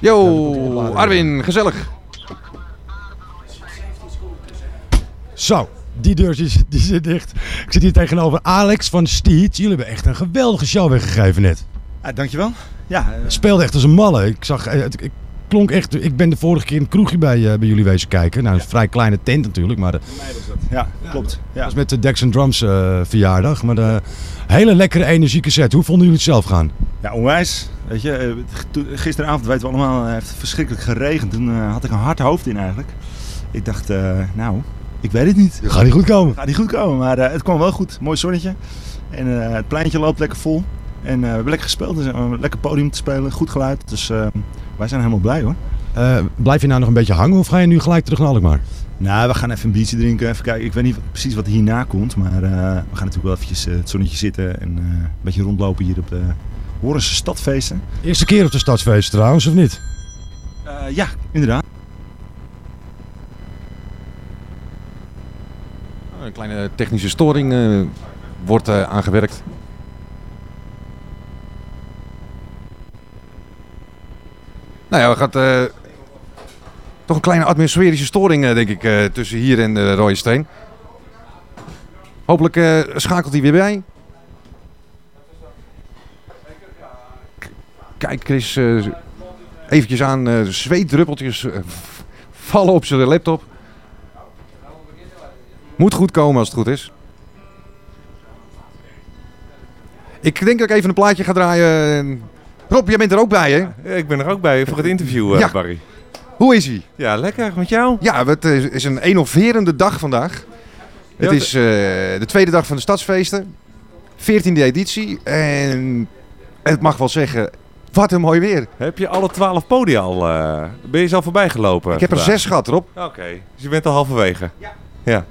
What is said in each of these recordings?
Yo, Arwin, gezellig. Zo, die deur die, zit- die zit dicht. Ik zit hier tegenover Alex van Steed. Jullie hebben echt een geweldige show weggegeven net. Ja, dankjewel. Ja, eh, Het speelde echt als een malle. Ik zag, eh, het, ik klonk echt. Ik ben de vorige keer in het kroegje bij, eh, bij jullie wezen kijken. Nou, een vrij kleine tent natuurlijk, maar dat ja klopt. Ja. was met de Dex Drums eh, verjaardag. Maar de hele lekkere energieke set. Hoe vonden jullie het zelf gaan? ja, onwijs. Weet je, eh, gisteravond weten we allemaal, eh, heeft het verschrikkelijk geregend. Toen eh, had ik een hard hoofd in eigenlijk. Ik dacht, nou, ik weet het niet. Gaat niet goed komen. Gaat niet goed komen, maar het kwam wel goed. Mooi zonnetje. En het pleintje loopt lekker vol. En we hebben lekker gespeeld. Dus, een lekker podium te spelen, goed geluid. Dus wij zijn helemaal blij hoor. Blijf je nou nog een beetje hangen of ga je nu gelijk terug naar Alkmaar? Nou, we gaan even een biertje drinken. Even kijken. Ik weet niet precies wat hierna komt. Maar we gaan natuurlijk wel eventjes het zonnetje zitten. En een beetje rondlopen hier op de Horense stadfeesten. Eerste keer op de stadsfeest trouwens, of niet? Eh, ja, inderdaad. Een kleine technische storing eh, wordt eh, aangewerkt. Nou ja, we gaan eh, toch een kleine atmosferische storing, eh, denk ik, eh, tussen hier en de Rode Steen. Hopelijk eh, schakelt hij weer bij. Kijk, Chris, eh, eventjes aan, eh zweetdruppeltjes eh, vallen op zijn laptop. Moet goed komen als het goed is. Ik denk dat ik even een plaatje ga draaien. Rob, jij bent er ook bij, hè? Ik ben er ook bij voor het interview, Ja. Barry. Hoe is hij? Ja, lekker. Met jou? Ja, het is een innoverende dag vandaag. Het is de tweede dag van de stadsfeesten. 14e editie. En het mag wel zeggen, wat een mooi weer. Heb je alle twaalf podia al... eh, ben je ze al voorbij gelopen? Ik heb er zes gehad, Rob. Oké, dus je bent al halverwege? Ja. ja.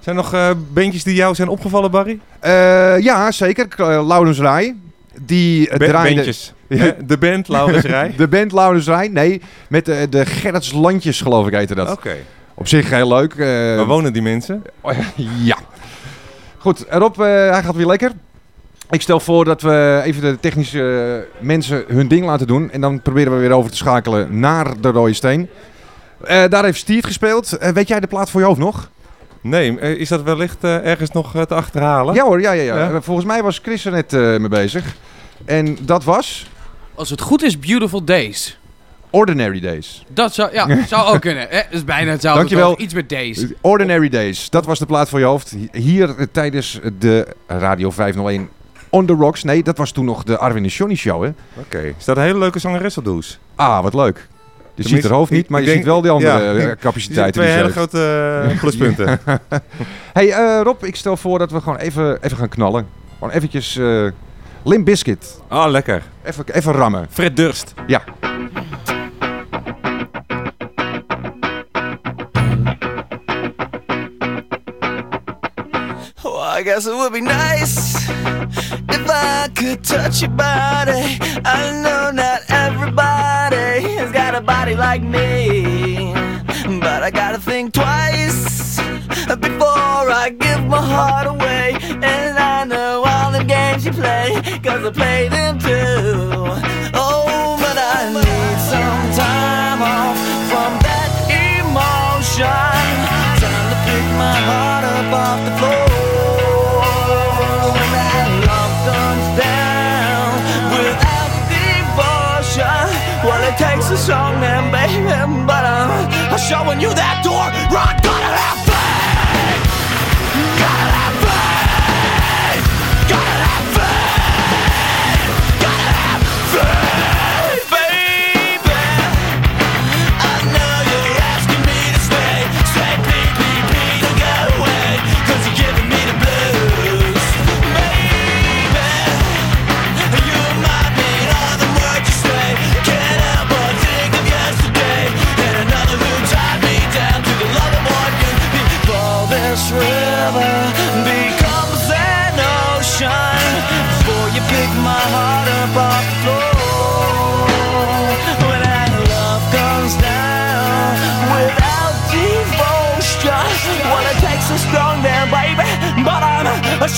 Zijn er nog eh bandjes die jou zijn opgevallen, Barry? Eh, ja, zeker. Uh, Laurens Rij. Die Ba- draaide... bandjes. De band, Laurens Rij? De band Laurens Rij. Nee, met de, de Gerrits Landjes geloof ik heette dat. Oké. Op zich heel leuk. Waar wonen die mensen? Oh, ja. Goed, Rob, hij gaat weer lekker. Ik stel voor dat we even de technische mensen hun ding laten doen. En dan proberen we weer over te schakelen naar de Rode Steen. Eh, daar heeft Steve gespeeld. Eh, weet jij de plaat voor je hoofd nog? Nee, eh, is dat wellicht ergens nog te achterhalen? Ja hoor, ja, ja, ja. Ja? Volgens mij was Chris er net eh, mee bezig. En dat was Als het goed is, Beautiful Days. Ordinary Days. Dat zou, ja, zou ook kunnen. Hè? Dat is bijna hetzelfde. Dankjewel. Iets met Days. Ordinary Days, dat was de plaat voor je hoofd. Hier tijdens de Radio 501 On The Rocks. Nee, dat was toen nog de Arwin en Johnny show, hè? Oké. Er staat een hele leuke zangeres op. Ah, wat leuk. Je ziet haar hoofd niet, maar je denk- ziet wel die andere ja. eh, capaciteiten. twee die hele heeft. grote eh, pluspunten. Hey eh, Rob, ik stel voor dat we gewoon even, even gaan knallen. Gewoon eventjes eh Limp Bizkit. Ah, lekker. Even, even rammen. Fred Durst. Ja. I guess it would be nice if I could touch your body. I know not everybody has got a body like me, but I gotta think twice before I give my heart away. And I know all the games you play, cause I play them too. Showing you that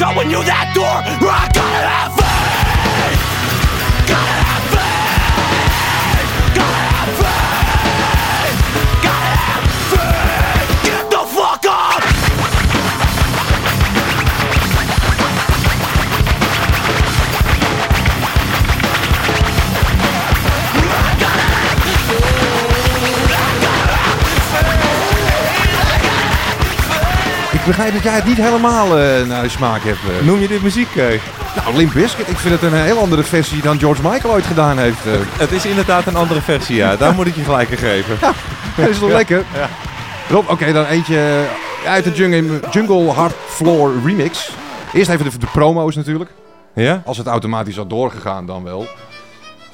showing you that door. I ik begrijp dat jij het niet helemaal eh, naar je smaak hebt. eh. Noem je dit muziek? eh? Nou, Limp Bizkit, ik vind het een heel andere versie dan George Michael ooit gedaan heeft. Het is inderdaad een andere versie, ja. Daar moet ik je gelijk in geven. Dat is toch lekker? Rob, oké, dan eentje uit de Jungle, jungle Hard Floor remix. Eerst even de, de promo's natuurlijk. Ja? Als het automatisch had doorgegaan dan wel.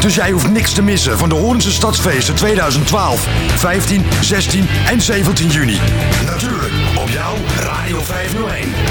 Dus jij hoeft niks te missen van de Horense Stadsfeesten 2012, 15, 16 en 17 juni. Natuurlijk op jouw Radio 501.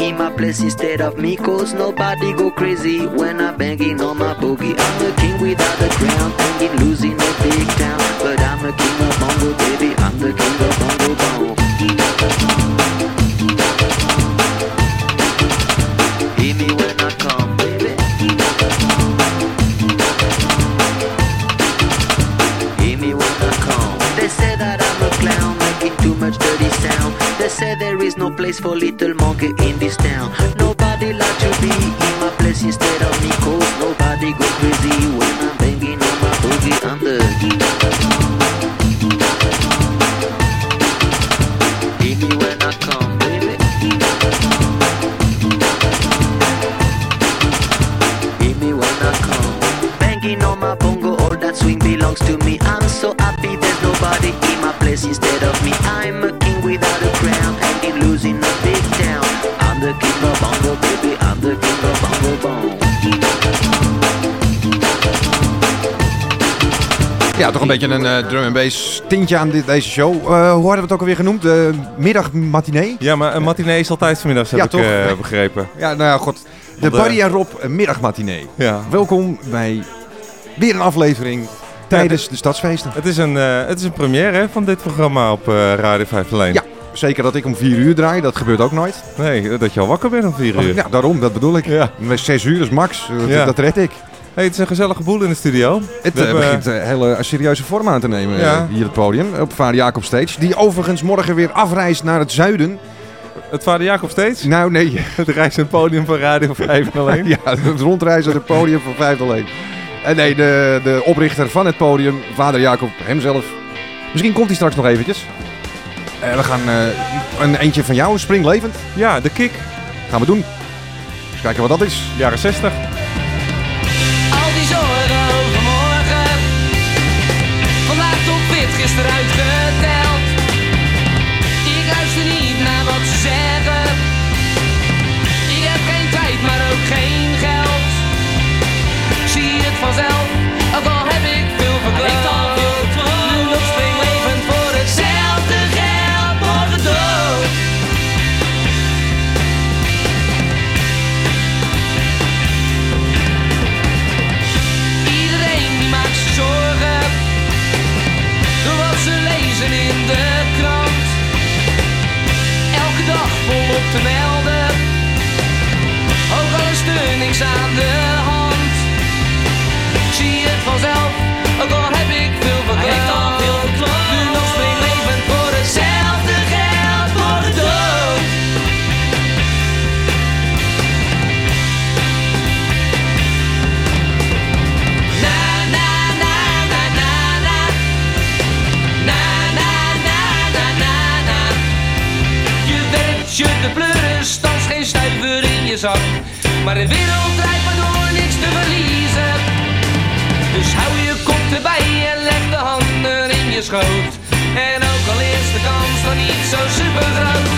In my place instead of me Cause nobody go crazy when I'm banging on my boogie. I'm the king without a crown, banging losing a big town. But I'm the king of bongo, baby I'm the king of bongo bong place for little monkey in this town. Nobody like to be in my place instead of me, cause nobody go crazy when I'm banging on my boogie. I'm the Hear me when I come, baby. Hear me when I come. Banging on my bongo, all that swing belongs to me. I'm so happy there's nobody in my place instead of me. I'm Ja, toch een beetje een eh, drum and bass tintje aan dit, deze show. Eh, hoe hadden we het ook alweer genoemd? De middagmatinee? Ja, maar een matinee is altijd vanmiddag, heb Ja, ik toch? eh, begrepen. Ja, nou ja, god. De eh, Barry en Rob eh, middagmatinee. Ja. Welkom bij weer een aflevering tijdens de stadsfeesten. Het is een, eh, het is een première hè, van dit programma op eh, Radio 5 alleen. Ja, zeker dat ik om vier uur draai. Dat gebeurt ook nooit. Nee, dat je al wakker bent om 4 uur. Ja, daarom, dat bedoel ik. Ja. Met zes uur is max. Dat, Ja. dat red ik. Hey, het is een gezellige boel in de studio. Het We eh, hebben- begint een hele serieuze vorm aan te nemen Ja. eh, hier het podium. Op Vader Jacob Stage. Die overigens morgen weer afreist naar het zuiden. Het Vader Jacob steeds. Nou nee, Het reis en podium van Radio 5 alleen. ja, het rondreizen het podium van 5 alleen. En nee, de, de oprichter van het podium, Vader Jacob hemzelf. Misschien komt hij straks nog eventjes. Eh, we gaan eh, een eentje van jou, springlevend. Ja, de kick. Gaan we doen. Eens kijken wat dat is. Jaren 60. Maar de wereld draait maar door, niks te verliezen. Dus hou je kop erbij en leg de handen in je schoot. En ook al is de kans nog niet zo super groot,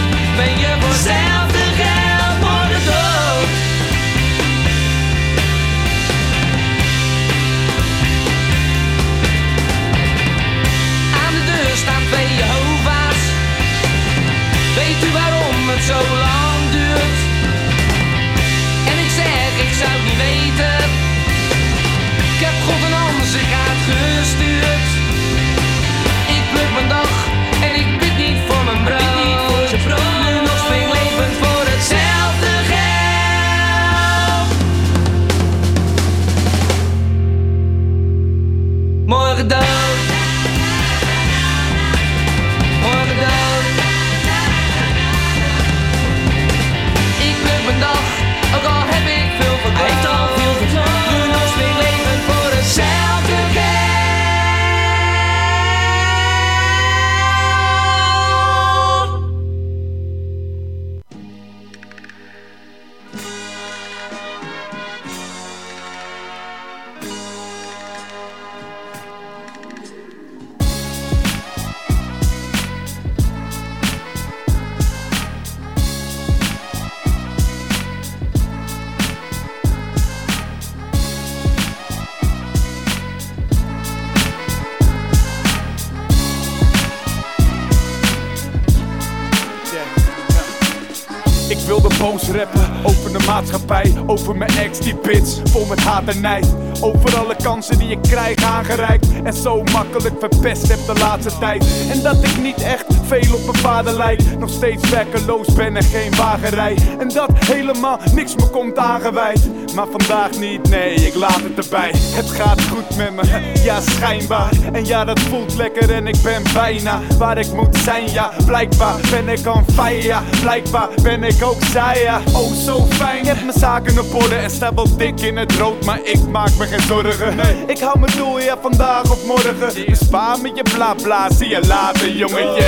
nijd. Over alle kansen die ik krijg aangereikt en zo makkelijk verpest heb de laatste tijd. En dat ik niet echt veel op mijn vader lijk, nog steeds werkeloos ben en geen wagenrij. En dat helemaal niks me komt aangewijd. Maar vandaag niet, nee, ik laat het erbij. Het gaat goed met me, ja schijnbaar. En ja, dat voelt lekker en ik ben bijna waar ik moet zijn, ja. Blijkbaar ben ik on fire. Blijkbaar ben ik ook saai, ja. Oh, zo fijn. Ik heb mijn zaken op orde en sta wel dik in het rood, maar ik maak me geen zorgen. Ik hou mijn doel, ja, vandaag of morgen. Bespaar me je bla bla, zie je later, jongetje.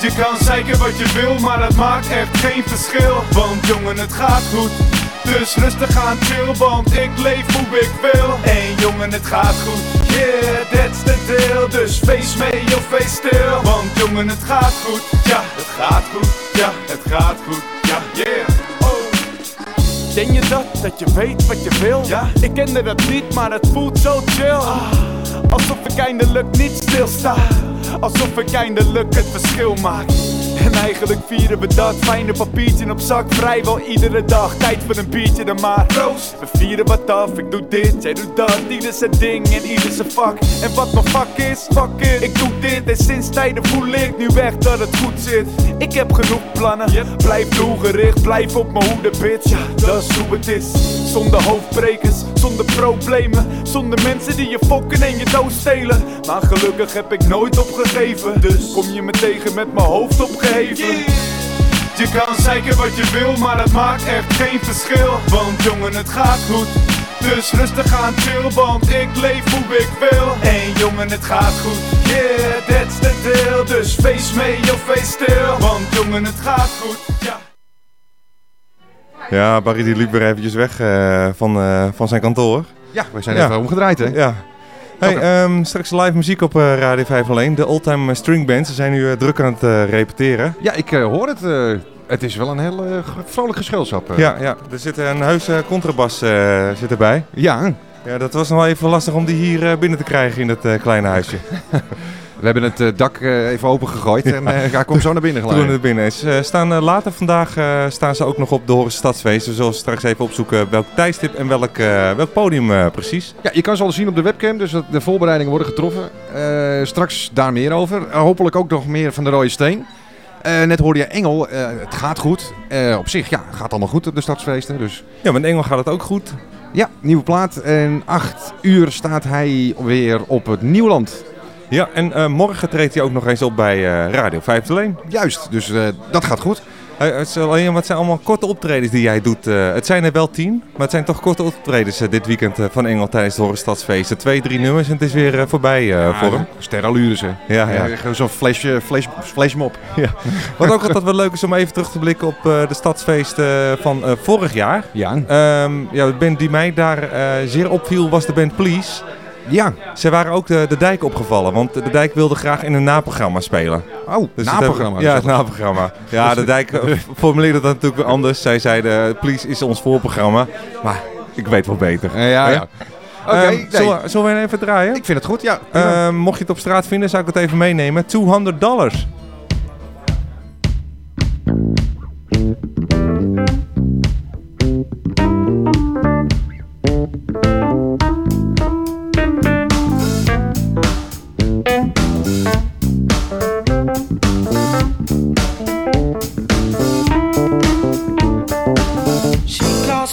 Je kan zeiken wat je wil, maar dat maakt echt geen verschil. Want jongen, het gaat goed. Dus rustig aan chill, want ik leef hoe ik wil. En jongen, het gaat goed. Yeah, that's the deal. Dus feest mee of feest stil. Want jongen, het gaat goed. Ja, het gaat goed. Ja, het gaat goed. Ja, yeah. Oh. Denk je dat, dat je weet wat je wil? Ja? Ik kende dat niet, maar het voelt zo chill. Alsof ik eindelijk niet stilsta. Alsof ik eindelijk het verschil maak. En eigenlijk vieren we dat fijne papiertje op zak vrijwel iedere dag. Tijd voor een biertje dan maar. We vieren wat af. Ik doe dit, jij doet dat. Ieder zijn ding en ieder zijn vak. En wat mijn vak is, fuck it. Ik doe dit en sinds tijden voel ik nu echt dat het goed zit. Ik heb genoeg plannen. Blijf doelgericht, blijf op mijn hoede, bitch. Ja, dat is hoe het is. Zonder hoofdbrekers, zonder problemen. Zonder mensen die je fokken en je dood stelen. Maar gelukkig heb ik nooit opgegeven. Dus kom je me tegen met mijn hoofd Je kan zeiken wat je wil, maar dat maakt echt geen verschil. Want jongen, het gaat goed. Dus rustig aan chill, want ik leef hoe ik wil. En jongen, het gaat goed. Yeah, that's the deal. Dus feest mee of feest stil. Want jongen, het gaat goed. Ja. Ja, Barry die liep weer eventjes weg eh, van, eh, van zijn kantoor. Ja, we zijn even omgedraaid, hè? Ja. Hey, ehm, straks live muziek op eh, Radio 501. De Oldtime String Band. Ze zijn nu eh, druk aan het eh, repeteren. Ja, ik eh, hoor het. eh, het is wel een heel eh, vrolijk gezelschap. eh. Ja, ja, er zit een heuse contrabas eh, zit erbij. Ja. Ja, dat was nog wel even lastig om die hier eh, binnen te krijgen in het eh, kleine huisje. We hebben het eh, dak eh, even open gegooid en eh, hij komt zo naar binnen Toen gelijk. er binnen. Ze staan eh, later vandaag eh, staan ze ook nog op de Horen Stadsfeest. We zullen straks even opzoeken welk tijdstip en welk, eh, welk podium eh, precies. Ja, je kan ze al zien op de webcam, dus de voorbereidingen worden getroffen. Eh, straks daar meer over. Eh, hopelijk ook nog meer van de Rode Steen. Eh, net hoorde je Engel, eh, het gaat goed. Eh, op zich, ja, gaat allemaal goed op de stadsfeesten. Dus Ja, met Engel gaat het ook goed. ja, nieuwe plaat. En 8 uur staat hij weer op het Nieuwland. Ja, en eh, morgen treedt hij ook nog eens op bij eh, Radio 501. Juist, dus eh, dat gaat goed. Het, is alleen, wat zijn allemaal korte optredens die jij doet? het zijn er wel tien, maar het zijn toch korte optredens dit weekend van Engel tijdens de Horenstadsfeesten. Twee, drie nummers en het is weer voorbij eh, voor hem. Sterallures, hè. Ja, ja. Zo'n flesje, flash, flashmob. Ja. Wat ook altijd wel leuk is om even terug te blikken op de stadsfeesten van vorig jaar. Ja. Ehm, ja, de band die mij daar zeer opviel was de band Please. Ja. Ze waren ook de, de Dijk opgevallen, want de Dijk wilde graag in een naprogramma spelen. Oh, Dus naprogramma. het hebben- Ja, het naprogramma. Ja, de Dijk eh, formuleerde dat natuurlijk anders. Zij zeiden, Please is ons voorprogramma. Maar ik weet wel beter. Eh, ja, ja. Oké, Ehm, nee. zullen, we- zullen we even draaien? Ik vind het goed, ja. Ehm, mocht je het op straat vinden, zou ik het even meenemen. 200 dollars.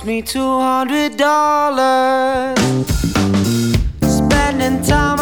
Me two hundred dollars. Spending time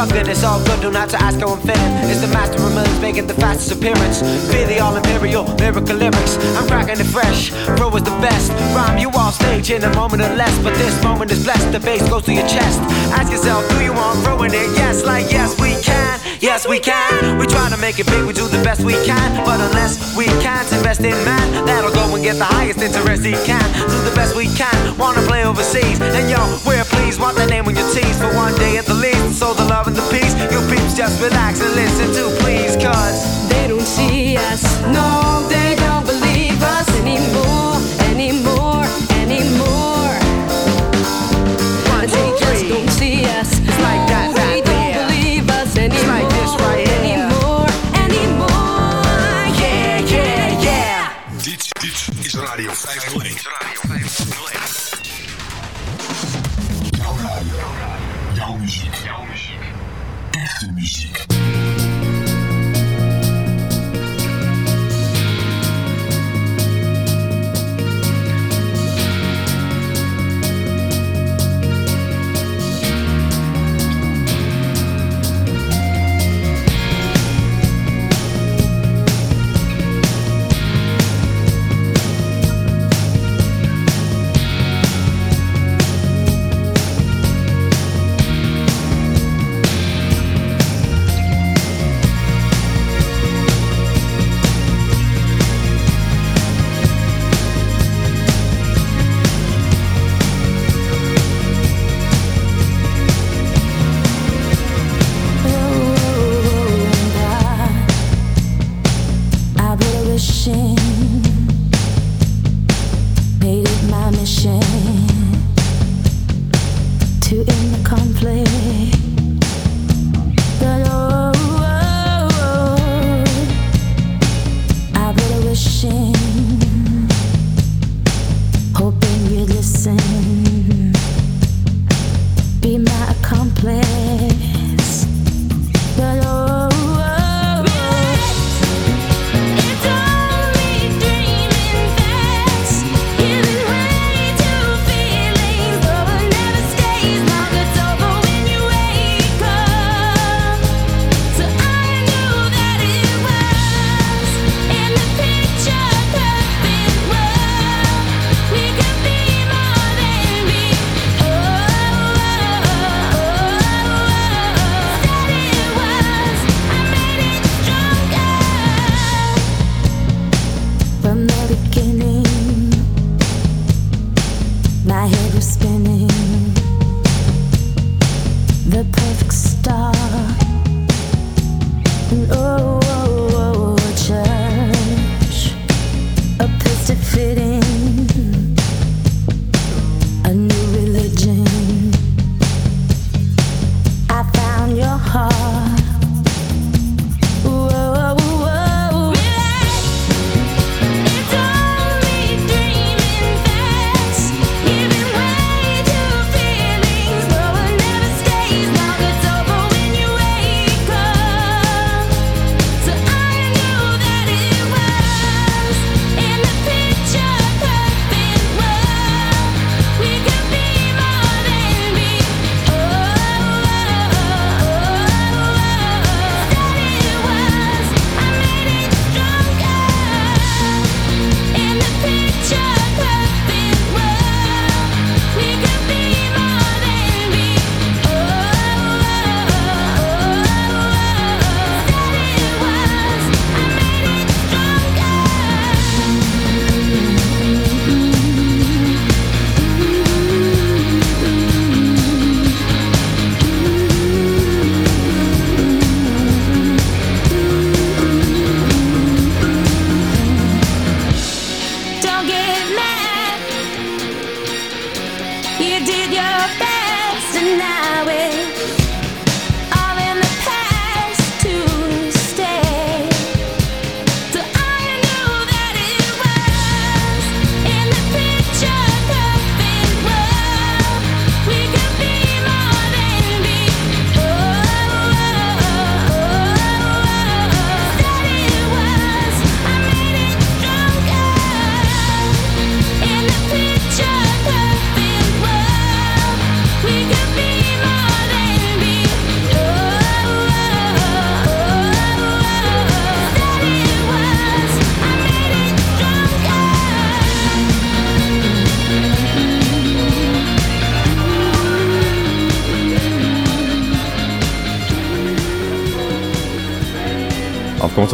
Fuck it, it's all good, don't to ask how I'm feeling. It's the master of millions making the fastest appearance. Be the all imperial, lyrical lyrics. I'm cracking it fresh, bro is the best. Rhyme you off stage in a moment or less, but this moment is blessed. The bass goes to your chest. Ask yourself, do you want throwing it? Yes, like yes, we can. Yes, we can. We try to make it big, we do the best we can. But unless we can't invest in man, that'll go the highest interest he can. Do the best we can, wanna play overseas. And yo, we're pleased, want the name on your tees for one day at the least. So the love and the peace, you peeps just relax and listen to, please, cause They don't see us, no, they don't believe us anymore, anymore, anymore.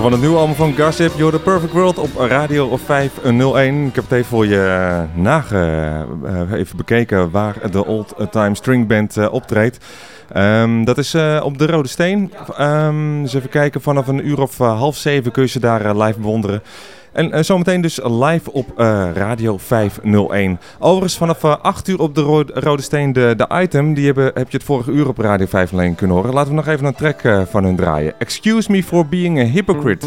Van het nieuwe album van Gossip, You're the Perfect World op Radio 501. Ik heb het even voor je eh, nage, eh, even bekeken waar de Old Time String Band eh, optreedt. Ehm, dat is op de Rode Steen. Ehm dus even kijken, vanaf een uur of half zeven kun je ze daar live bewonderen. En eh, zometeen dus live op eh, Radio 501. Overigens vanaf eh, 8 uur op de Ro- Rode Steen de, de item. Die hebben, heb je het vorige uur op Radio 501 kunnen horen. Laten we nog even een track eh, van hun draaien. Excuse me for being a hypocrite.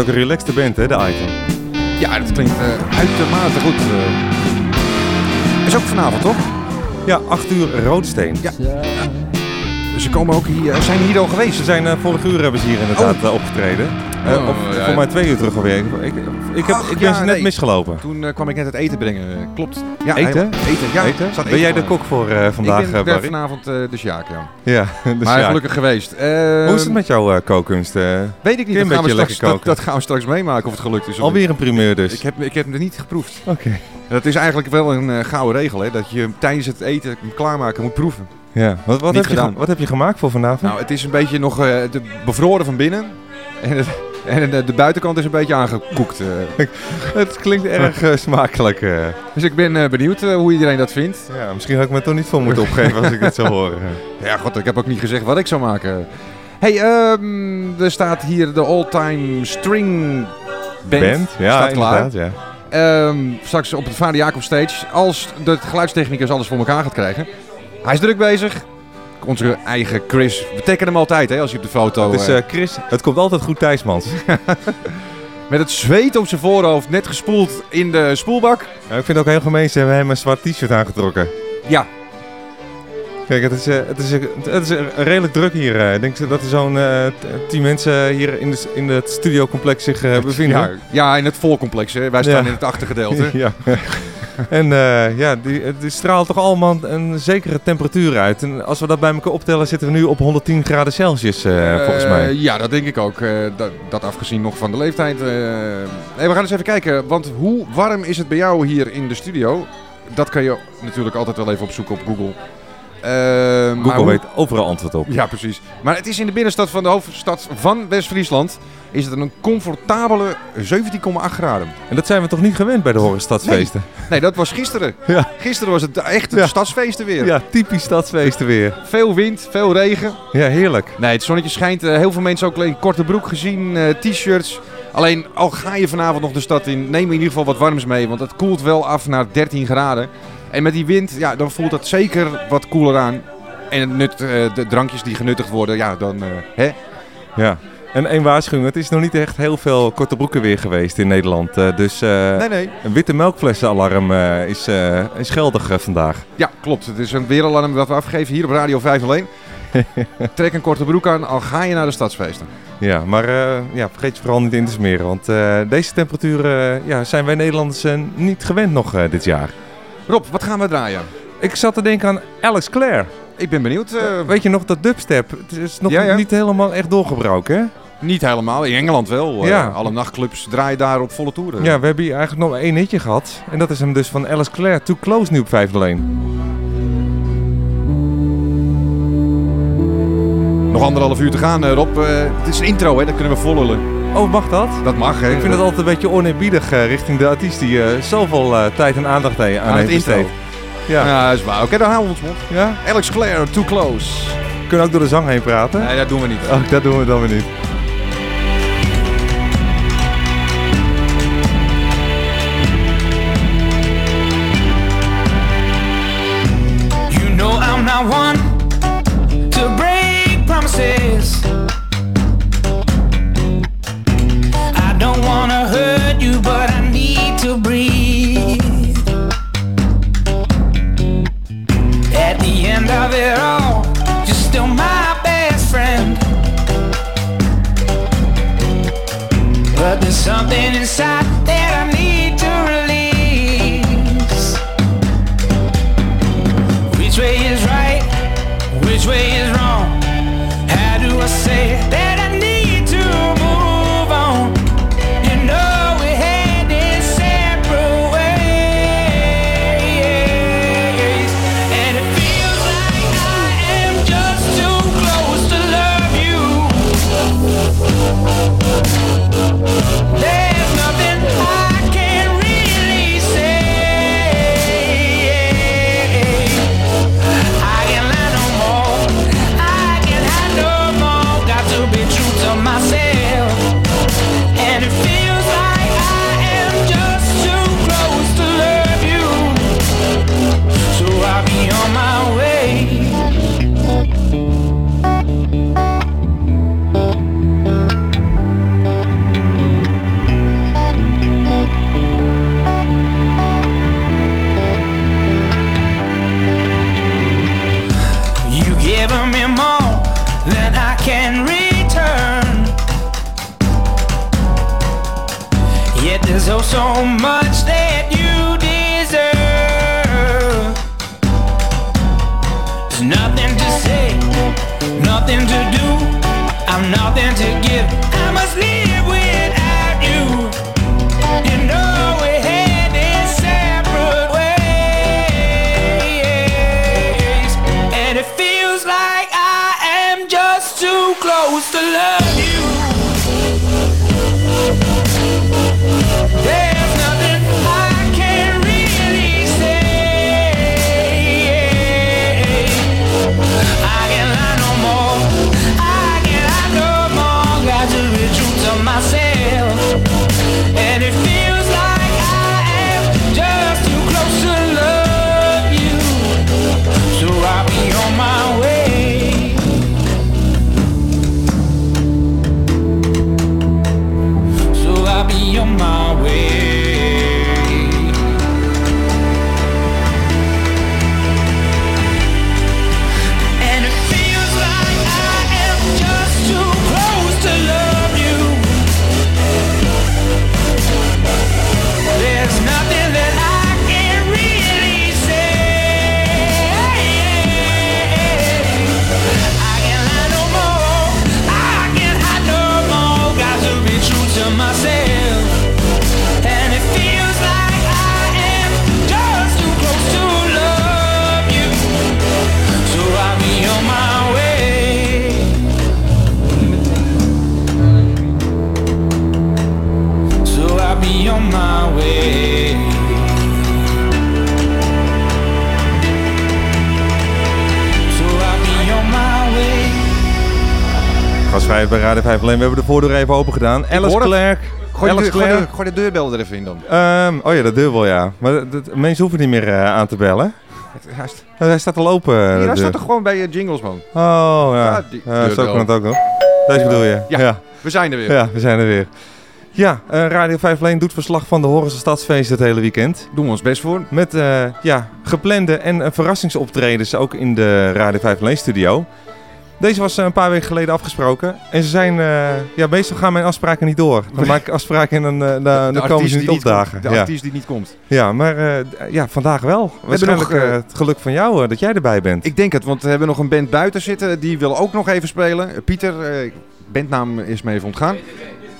Ook een relaxte band, hè, de item? Ja, dat klinkt eh, uitermate goed. eh. Is ook vanavond, toch? Ja, 8 uur Roodsteen. Ja. Dus ze komen ook hier, zijn hier al geweest. Ze zijn eh, vorig uur hebben ze hier inderdaad eh, opgetreden. Eh, Oh, of ja. voor mij twee uur terug alweer. Ik, heb, Ach, ik ben ze net nee. misgelopen. Toen eh, kwam ik net het eten brengen. eh, klopt. Ja, eten? Eten, ja. Eten? Ben jij de kok voor vandaag, Ik ben Barry? vanavond de Sjaak, ja. Ja, dus maar gelukkig geweest. Hoe is het Ehm, met jouw kookkunst? Weet ik niet. Dat gaan, we straks, dat, dat gaan we straks meemaken of het gelukt is. Alweer een primeur dus. Ik heb, ik heb het niet geproefd. Oké. Dat is eigenlijk wel een gouden regel, hè? Dat je tijdens het eten hem klaarmaken moet proeven. Ja, wat, wat, heb je, wat heb je gemaakt voor vanavond? Nou, het is een beetje nog de bevroren van binnen. En, het, en de, de buitenkant is een beetje aangekoekt. eh. het klinkt erg eh, smakelijk. eh. Dus ik ben eh, benieuwd eh, hoe iedereen dat vindt. Ja, misschien had ik me toch niet voor moeten opgeven als ik het zou horen. Ja, god, ik heb ook niet gezegd wat ik zou maken. hey, ehm, er staat hier de all-time string band. Band? Ja, staat klaar. ja. Ehm, straks op het Vader Jacob stage. Als de geluidstechnicus alles voor elkaar gaat krijgen. Hij is druk bezig. Onze eigen Chris. We taggen hem altijd hè, als hij op de foto... Dus eh, eh, Chris, het komt altijd goed Thijsmans. met het zweet op zijn voorhoofd net gespoeld in de spoelbak. Ja, ik vind het ook heel gemeen, ze hebben hem een zwart t-shirt aangetrokken. Ja. Kijk, het is, eh, het is, het is redelijk druk hier. Ik denk dat er zo'n tien mensen hier in, de, in het studiocomplex zich bevinden. Ja, ja, in het volcomplex. Hè. Wij staan Ja. in het achtergedeelte. ja. En eh, ja, die, die straalt toch allemaal een zekere temperatuur uit. En als we dat bij elkaar optellen, zitten we nu op 110 graden Celsius, eh, volgens Eh, mij. ja, dat denk ik ook. Eh, dat, dat afgezien nog van de leeftijd. eh. Nee, we gaan eens even kijken. Want hoe warm is het bij jou hier in de studio? Dat kan je natuurlijk altijd wel even opzoeken op Google. Eh, maar Google weet overal antwoord op. Ja, precies. Maar het is in de binnenstad van de hoofdstad van West-Friesland. Is het een comfortabele 17,8 graden. En dat zijn we toch niet gewend bij de Horenstadsfeesten? Nee, dat was gisteren. Ja. Gisteren was het echt Ja. stadsfeesten weer. Ja, typisch stadsfeesten weer. Veel wind, veel regen. Ja, heerlijk. Nee, het zonnetje schijnt. Eh, heel veel mensen ook in korte broek gezien, eh, t-shirts. Alleen al ga je vanavond nog de stad in, neem in ieder geval wat warms mee. Want het koelt wel af naar 13 graden. En met die wind, ja, dan voelt het zeker wat koeler aan. En het nut, eh, de drankjes die genuttigd worden, ja, dan, hè? Ja. En één waarschuwing, het is nog niet echt heel veel korte broeken weer geweest in Nederland. Eh, dus eh, Nee, nee. een witte melkflessenalarm eh, is, is geldig vandaag. Ja, klopt. Het is een weeralarm dat we afgeven hier op Radio 501. Trek een korte broek aan, al ga je naar de stadsfeesten. Ja, maar ja, vergeet je vooral niet in te smeren. Want deze temperaturen ja, zijn wij Nederlanders niet gewend nog dit jaar. Rob, wat gaan we draaien? Ik zat te denken aan Alex Clare. Ik ben benieuwd. Weet je nog dat dubstep? Het is nog Ja, ja. niet helemaal echt doorgebroken, hè? Niet helemaal, in Engeland wel. Eh, alle nachtclubs draaien daar op volle toeren. Ja, we hebben hier eigenlijk nog één hitje gehad. En dat is hem dus van Alex Clare, Too Close nu op 501. Nog anderhalf uur te gaan, eh, Rob. Eh, het is een intro, hè? dat kunnen we vollullen. Oh, mag dat? Dat mag, hè? Ik vind het altijd een beetje oneerbiedig richting de artiest die zoveel tijd en aandacht aan aan het heeft intro. besteed. Ja. Ja, dat is waar. Oké, dan houden we ons mond. ja? Alex Clare, Too Close. We kunnen ook door de zang heen praten. Nee, dat doen we niet. Oh, dat doen we dan weer niet. Radio 5 alleen. We hebben de voordeur even open gedaan. Alice. Clark. Gooi de, deur- gooi, de, gooi de deurbel er even in dan. Ehm, oh ja, de deurbel ja. Maar mensen hoeven niet meer eh, aan te bellen. Hij st- Oh, Hij staat al open. eh, Hier, de hij staat toch gewoon bij eh, Jingles, man. Oh ja. Ja, die Ja, zo kan het ook nog. Deze bedoel je? Ja, we zijn er weer. Ja, we zijn er weer. Ja, eh, Radio 5 Leen doet verslag van de Horense Stadsfeest het hele weekend. Doen we ons best voor. Met eh, ja, geplande en eh, verrassingsoptredens ook in de Radio 5 Leen studio. Deze was eh, een paar weken geleden afgesproken. En ze zijn, eh, ja, meestal gaan mijn afspraken niet door. Dan maak ik afspraken en dan, eh, dan, De komen ze niet opdagen. komt. De ja. artiest die niet komt. ja, maar ja, vandaag wel. Waarschijnlijk nog, eh, eh, het geluk van jou dat jij erbij bent. Ik denk het, want we hebben nog een band buiten zitten. Die wil ook nog even spelen. Pieter, bandnaam is me even ontgaan.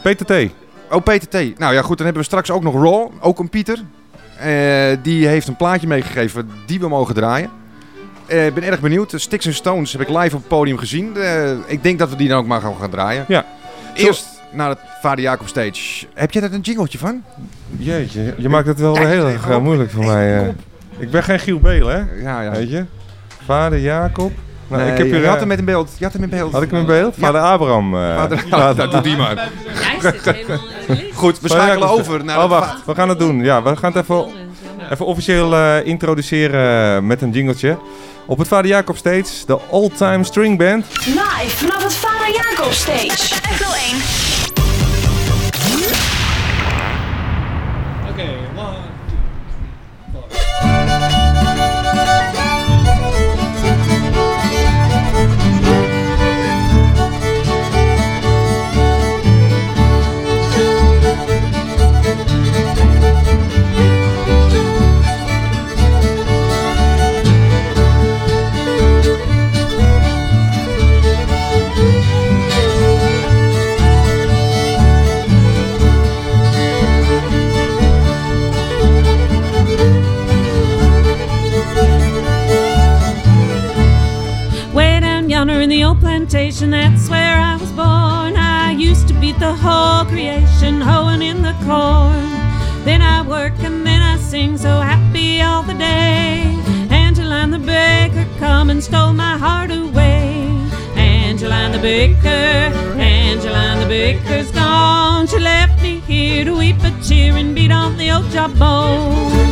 PTT. Oh, PTT. Nou ja, goed, dan hebben we straks ook nog Raw. Ook een Pieter. Die heeft een plaatje meegegeven die we mogen draaien. Eh, Ik ben erg benieuwd. Sticks and Stones heb ik live op het podium gezien. Eh, ik denk dat we die dan ook maar gaan gaan draaien. Ja. Eerst naar het Vader Jacob Stage. Heb je daar een jingletje van? Jeetje, je maakt het wel Ja, heel erg eh, op. moeilijk voor mij. eh. Ik ben geen Giel Beel, hè? Ja, ja. Weet je? Vader Jacob. Nou, Nee, ik heb je hier, had hem met een beeld. Je had hem in beeld. Had ik hem in beeld? Ja. Vader Abraham. eh, Vader- laat- Nou, doe die maar. Goed, we schakelen over naar Oh, wacht. We gaan het doen. Ja, we gaan het even, even officieel eh, introduceren met een jingletje. Op het Vader Jacob Stage, de Old Time String Band. Live vanaf het Vader Jacob Stage. Echo 1. Plantation, that's where I was born. I used to beat the whole creation, hoeing in the corn. Then I work and then I sing, so happy all the day. Angeline the baker come and stole my heart away. Angeline the baker, Angeline the baker's gone. She left me here to weep a cheer and beat on the old jawbone.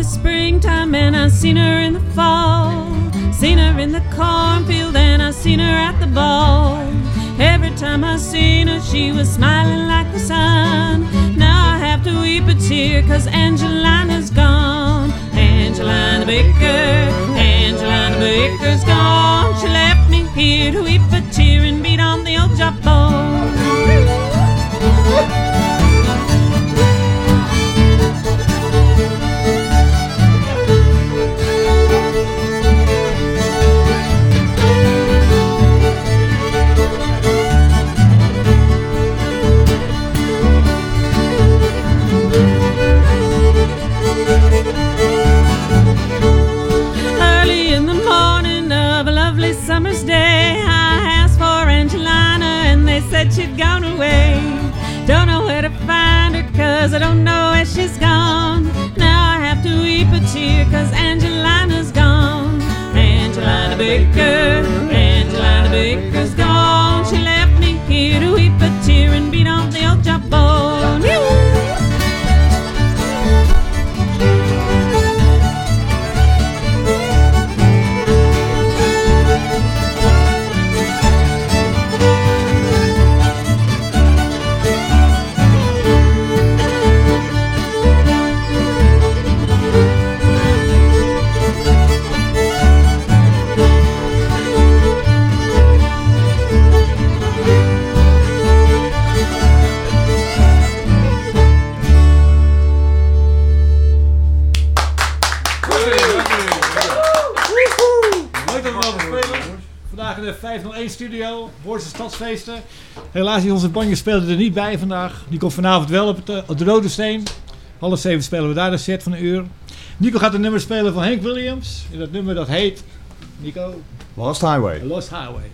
The springtime and I seen her in the fall. Seen her in the cornfield and I seen her at the ball. Every time I seen her, she was smiling like the sun. Now I have to weep a tear cause Angelina's gone. Angelina Baker, Angelina Baker's gone. She left me here to weep a tear and beat on the old jawbone. Early she'd gone away. Don't know where to find her cause I don't know where she's gone. Now I have to weep a tear cause Angelina's gone. Angelina Baker, Studio Studio, Boorse Stadsfeesten. Helaas is onze banje speelde er niet bij vandaag. Die komt vanavond wel op, het, eh, de Rode Steen. Half zeven spelen we daar een set van een uur. Nico gaat een nummer spelen van Henk Williams. En dat nummer dat heet, Nico? Lost Highway. Lost Highway.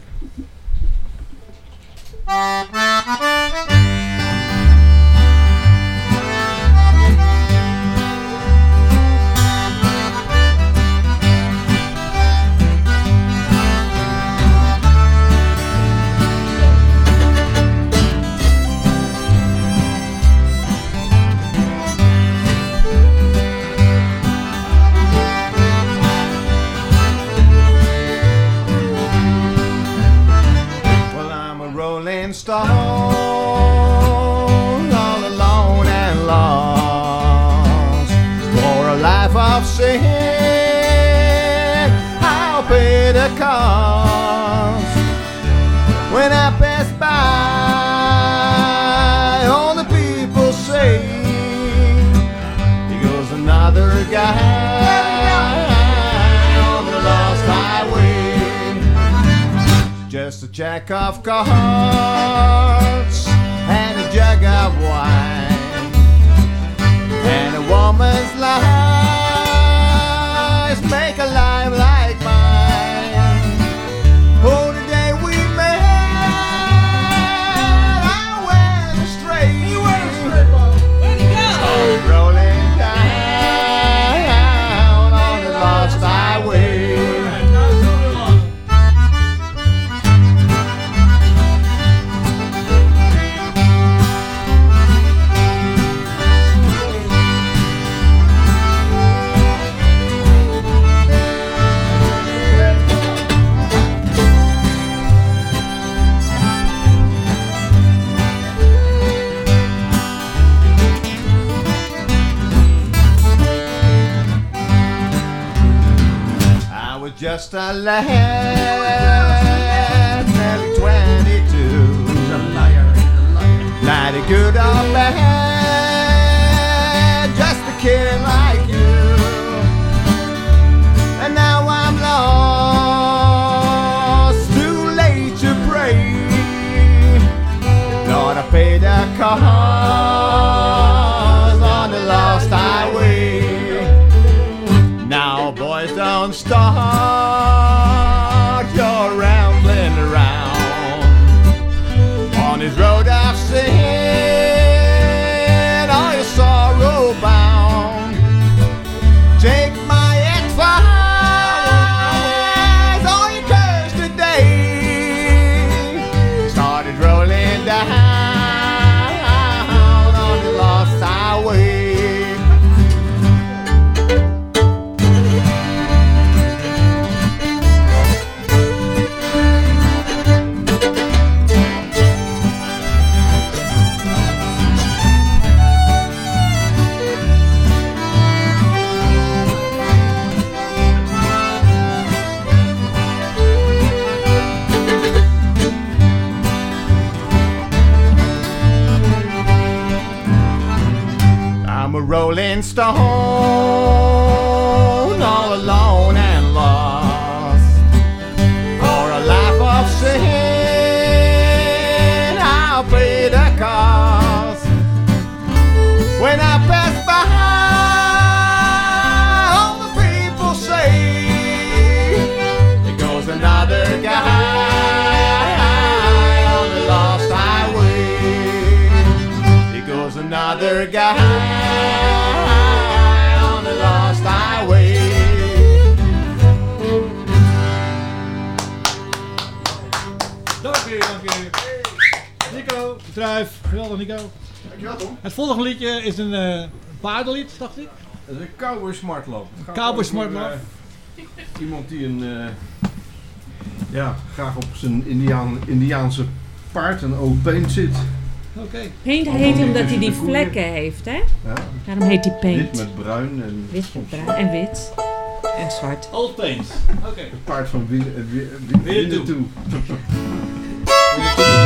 Stop. Jack of cards and a jug of wine and a woman's lies just a lad, nearly 22. He's a liar, he's a liar. Neither good or bad, stone. Het volgende liedje is een eh, paardenlied, dacht ik. Dat is een cowboy smartlap. Cowboy smartlap. Eh, iemand die een, eh, ja, graag op zijn Indiaan, Indiaanse paard, een paint zit. Oké. Paint heet omdat hij die vlekken heeft, hè? Ja. Daarom heet hij paint. Wit met bruin en... Wit met bruin en wit. En zwart. Old paint. Oké. Okay. Het paard van Winnetou. Winnetou.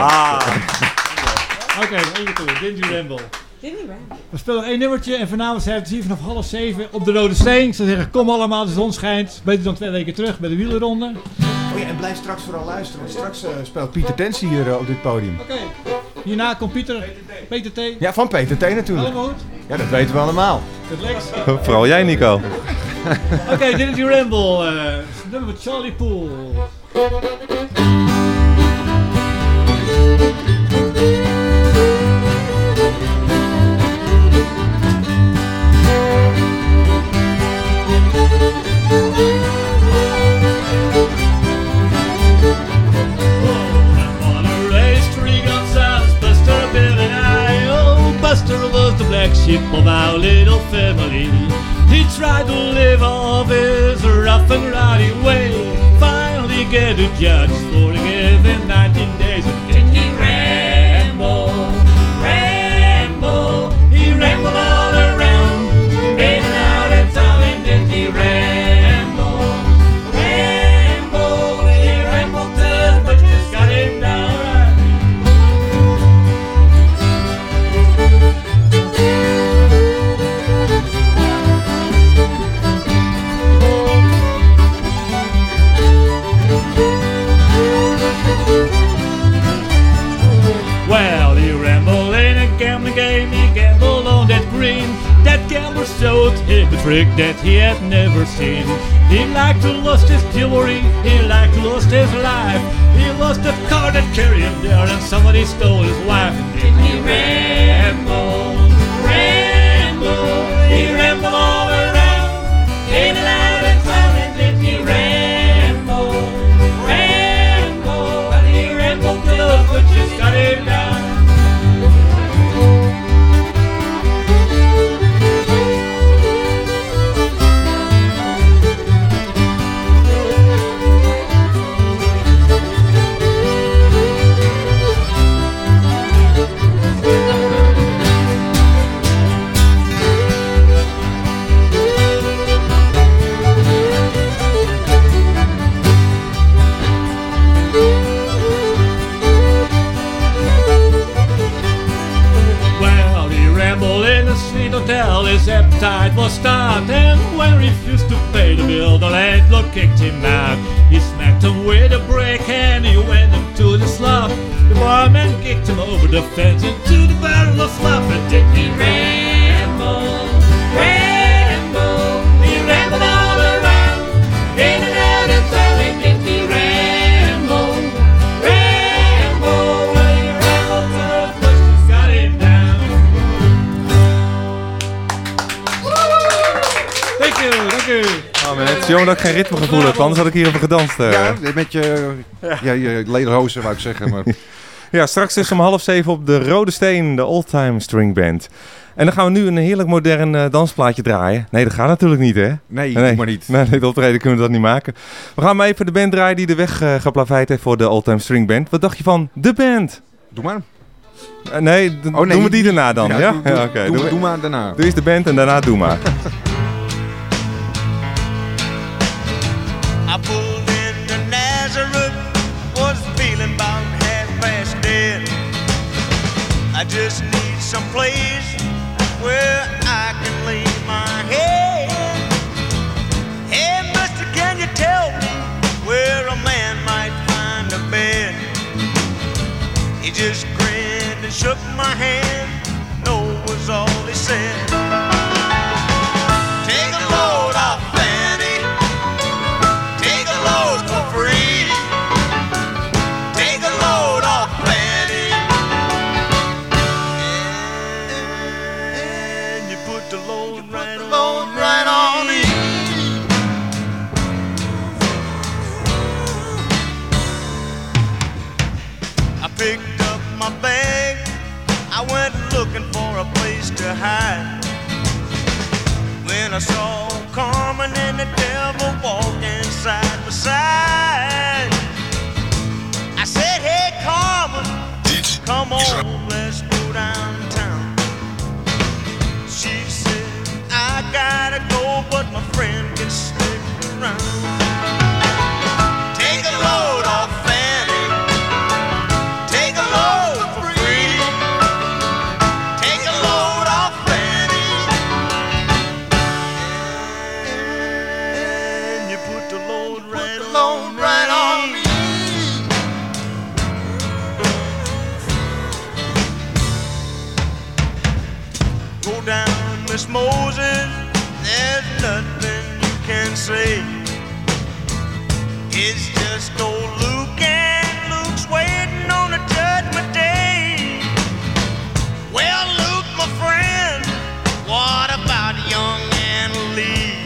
Ah. Oké, één toe. Dingy Ramble. We spelen één nummertje en vanavond zijn we hier vanaf half zeven op de Rode Steen. Zou zeggen, kom allemaal, de zon schijnt. Beter dan twee weken terug bij de wielerronde. Oh ja, en blijf straks vooral luisteren, want straks eh, speelt Pieter Tens hier eh, op dit podium. Oké. Hierna komt Pieter, Peter T. Ja, van Peter T natuurlijk. Allemaal goed? Ja, dat weten we allemaal. Lex. Vooral jij, Nico. Oké, dit is die Ramble. eh nummer met Charlie Pool. Of our little family. He tried to live off his rough and rowdy way. Finally get a judge for giving 19 days. That he had never seen. He liked to lose his jewelry, he liked to lose his life. He lost the car that carried him there, and somebody stole his wife. And he rambled, start, and when he refused to pay the bill, the landlord kicked him out. He smacked him with a brick and he went into the slop. The barman kicked him over the fence into the barrel of slop, and then he rambled, jammer dat ik geen ritmegevoel heb, anders had ik hierover gedanst. eh. Ja, met je, ja, je lederhozen wou ik zeggen. Maar... Ja, straks is om half zeven op de Rode Steen, de Oldtime String Band. En dan gaan we nu een heerlijk modern eh, dansplaatje draaien. Nee, dat gaat natuurlijk niet, hè? Nee, doe maar niet. Nee, nee, de optreden kunnen we dat niet maken. We gaan maar even de band draaien die de weg uh, geplaveid heeft voor de Oldtime String Band. Wat dacht je van de band? Doe maar. Nee, Oh, nee, doen we die daarna dan, ja? ja, Doe, doe maar daarna. Doe eerst de band en daarna doe maar. pulled into Nazareth, was feeling about half past dead. I just need some place where I can lay my head. Hey, mister, can you tell me where a man might find a bed? He just grinned and shook my hand, no was all he said. Went looking for a place to hide. When I saw Carmen and the devil walking side by side, I said, Hey, Carmen, come on, let's go downtown. She said, I gotta go, but my friend can stick around. Say. It's just old Luke and Luke's waiting on the judgment day. Well, Luke, my friend, what about young Anna Lee?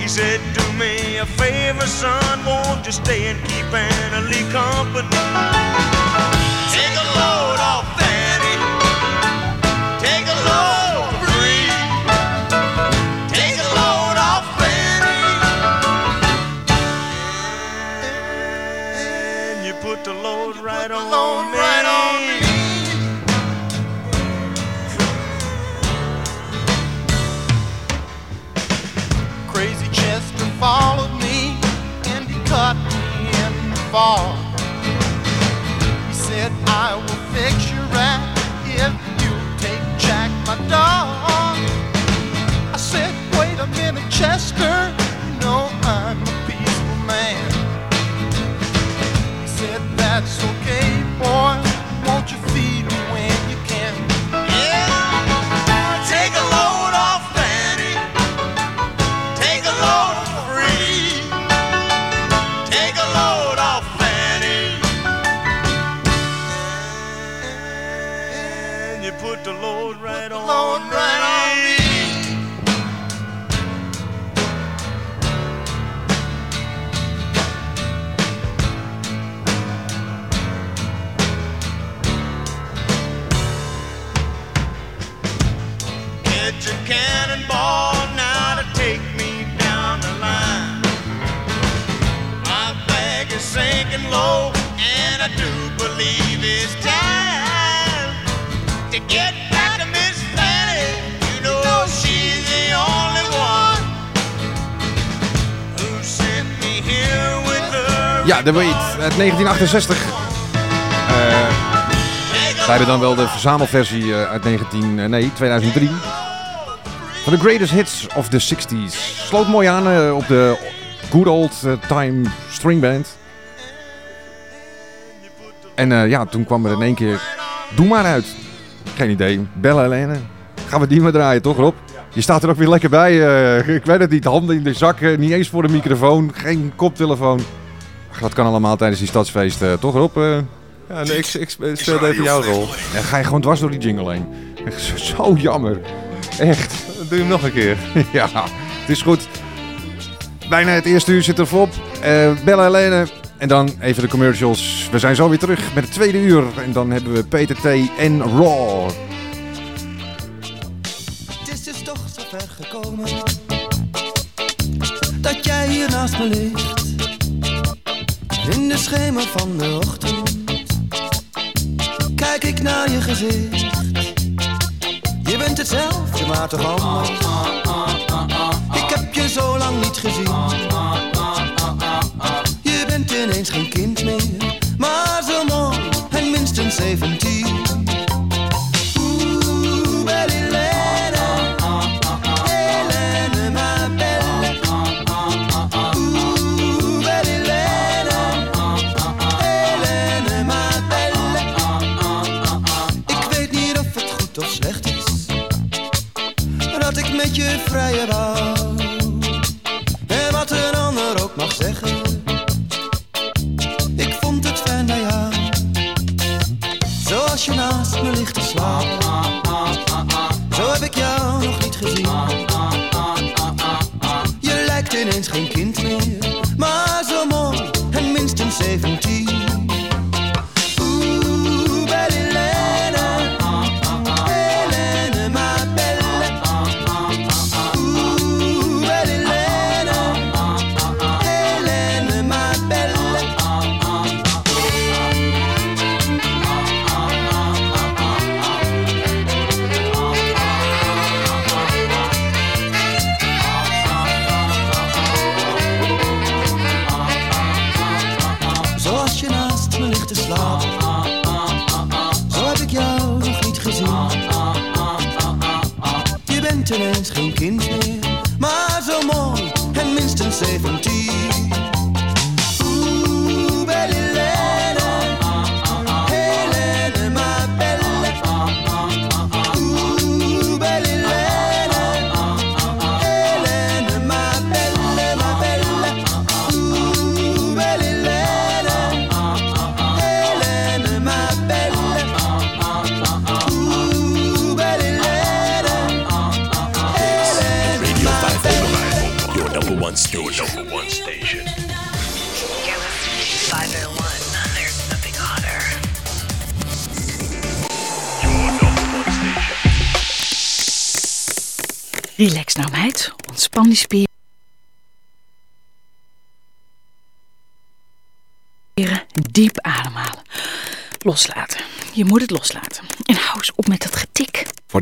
He said, Do me a favor, son, won't you stay and keep Anna Lee company? Take a load off on me. Right on me. Crazy Chester followed me and he cut me in the fall. He said, I will fix your rat if you take Jack, my dog. I said, wait a minute, Chester, de Wait uit 1968. Eh, wij hebben dan wel de verzamelversie eh, uit 19, eh, nee, 2003. Van de Greatest Hits of the 60s. Sloot mooi aan eh, op de Good Old Time String Band. En ja, toen kwam er in één keer Doe maar uit. Geen idee. Bella Helene. Gaan we die maar draaien, toch Rob? Je staat er ook weer lekker bij. ik weet het niet. Handen in de zakken. Niet eens voor de microfoon. Geen koptelefoon. Ach, dat kan allemaal tijdens die stadsfeest, eh, toch Rob? Eh, Ja, nee, ik, ik speel even jouw rol. ja, ga je gewoon dwars door die jingle heen. Echt zo, zo jammer. Echt. Doe je hem nog een keer. ja, het is goed. Bijna het eerste uur zit erop. Eh Bella Helene. En dan even de commercials. We zijn zo weer terug met het tweede uur. En dan hebben we Peter T. en Raw. Het is dus toch zover gekomen dat jij hier naast me ligt. In de schemer van de ochtend kijk ik naar je gezicht. Je bent hetzelfde, maar toch anders. Ik heb je zo lang niet gezien. Je bent ineens geen kind met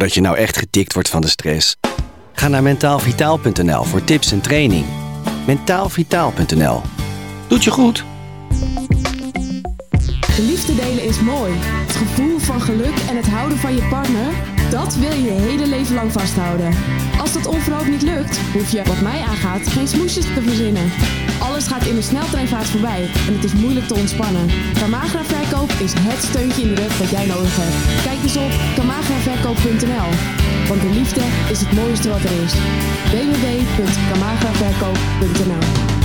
Voordat je nou echt getikt wordt van de stress. Ga naar mentaalvitaal.nl voor tips en training. Mentaalvitaal.nl. Doet je goed. De liefde delen is mooi. Het gevoel van geluk en het houden van je partner, dat wil je je hele leven lang vasthouden. Als dat onverhoopt niet lukt, hoef je, wat mij aangaat, geen smoesjes te verzinnen. Alles gaat in een sneltreinvaart voorbij en het is moeilijk te ontspannen. Camagra Verkoop is het steuntje in de rug dat jij nodig hebt. Kijk eens op camagraverkoop.nl, want de liefde is het mooiste wat er is. www.camagraverkoop.nl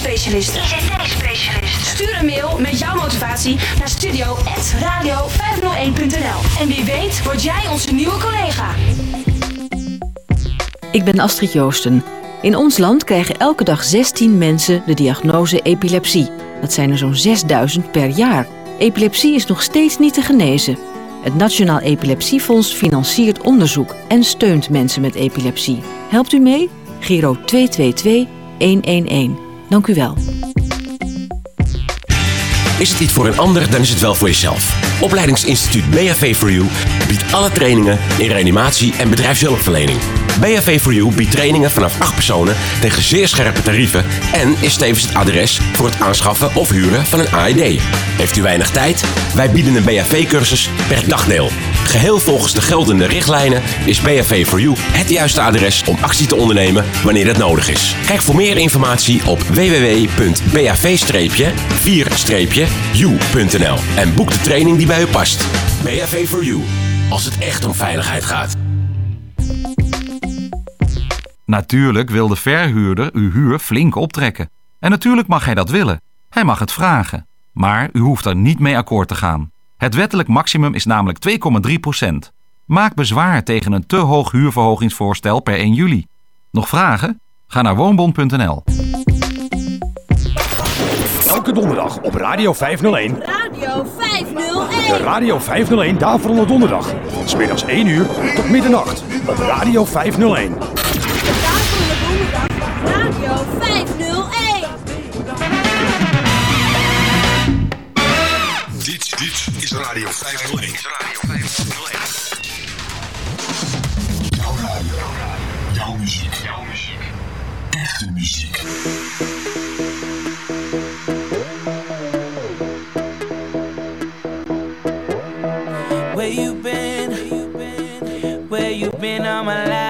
ICT-specialisten. ICT-specialisten. Stuur een mail met jouw motivatie naar studio.radio501.nl. En wie weet word jij onze nieuwe collega. Ik ben Astrid Joosten. In ons land krijgen elke dag 16 mensen de diagnose epilepsie. Dat zijn er zo'n 6000 per jaar. Epilepsie is nog steeds niet te genezen. Het Nationaal Epilepsiefonds financiert onderzoek en steunt mensen met epilepsie. Helpt u mee? Giro 222 111. Dank u wel. Is het niet voor een ander, dan is het wel voor jezelf. Opleidingsinstituut BHV for You biedt alle trainingen in reanimatie en bedrijfshulpverlening. BHV for You biedt trainingen vanaf 8 personen tegen zeer scherpe tarieven en is tevens het adres voor het aanschaffen of huren van een AED. Heeft u weinig tijd? Wij bieden een BHV-cursus per dagdeel. Geheel volgens de geldende richtlijnen is BHV for You het juiste adres om actie te ondernemen wanneer dat nodig is. Kijk voor meer informatie op www.bav-4-u.nl en boek de training die bij u past. BHV for You, als het echt om veiligheid gaat. Natuurlijk wil de verhuurder uw huur flink optrekken. En natuurlijk mag hij dat willen. Hij mag het vragen. Maar u hoeft er niet mee akkoord te gaan. Het wettelijk maximum is namelijk 2,3 procent. Maak bezwaar tegen een te hoog huurverhogingsvoorstel per 1 juli. Nog vragen? Ga naar woonbond.nl. Elke donderdag op Radio 501. Radio 501. De Radio 501 Daverende Donderdag. Van smiddags 1 uur tot middernacht. Op Radio 501. Dit, dit is Radio 501. Radio 501. Jouw radio. Jouw muziek. Jouw muziek. Echte muziek. Where you been? Where you been all my life?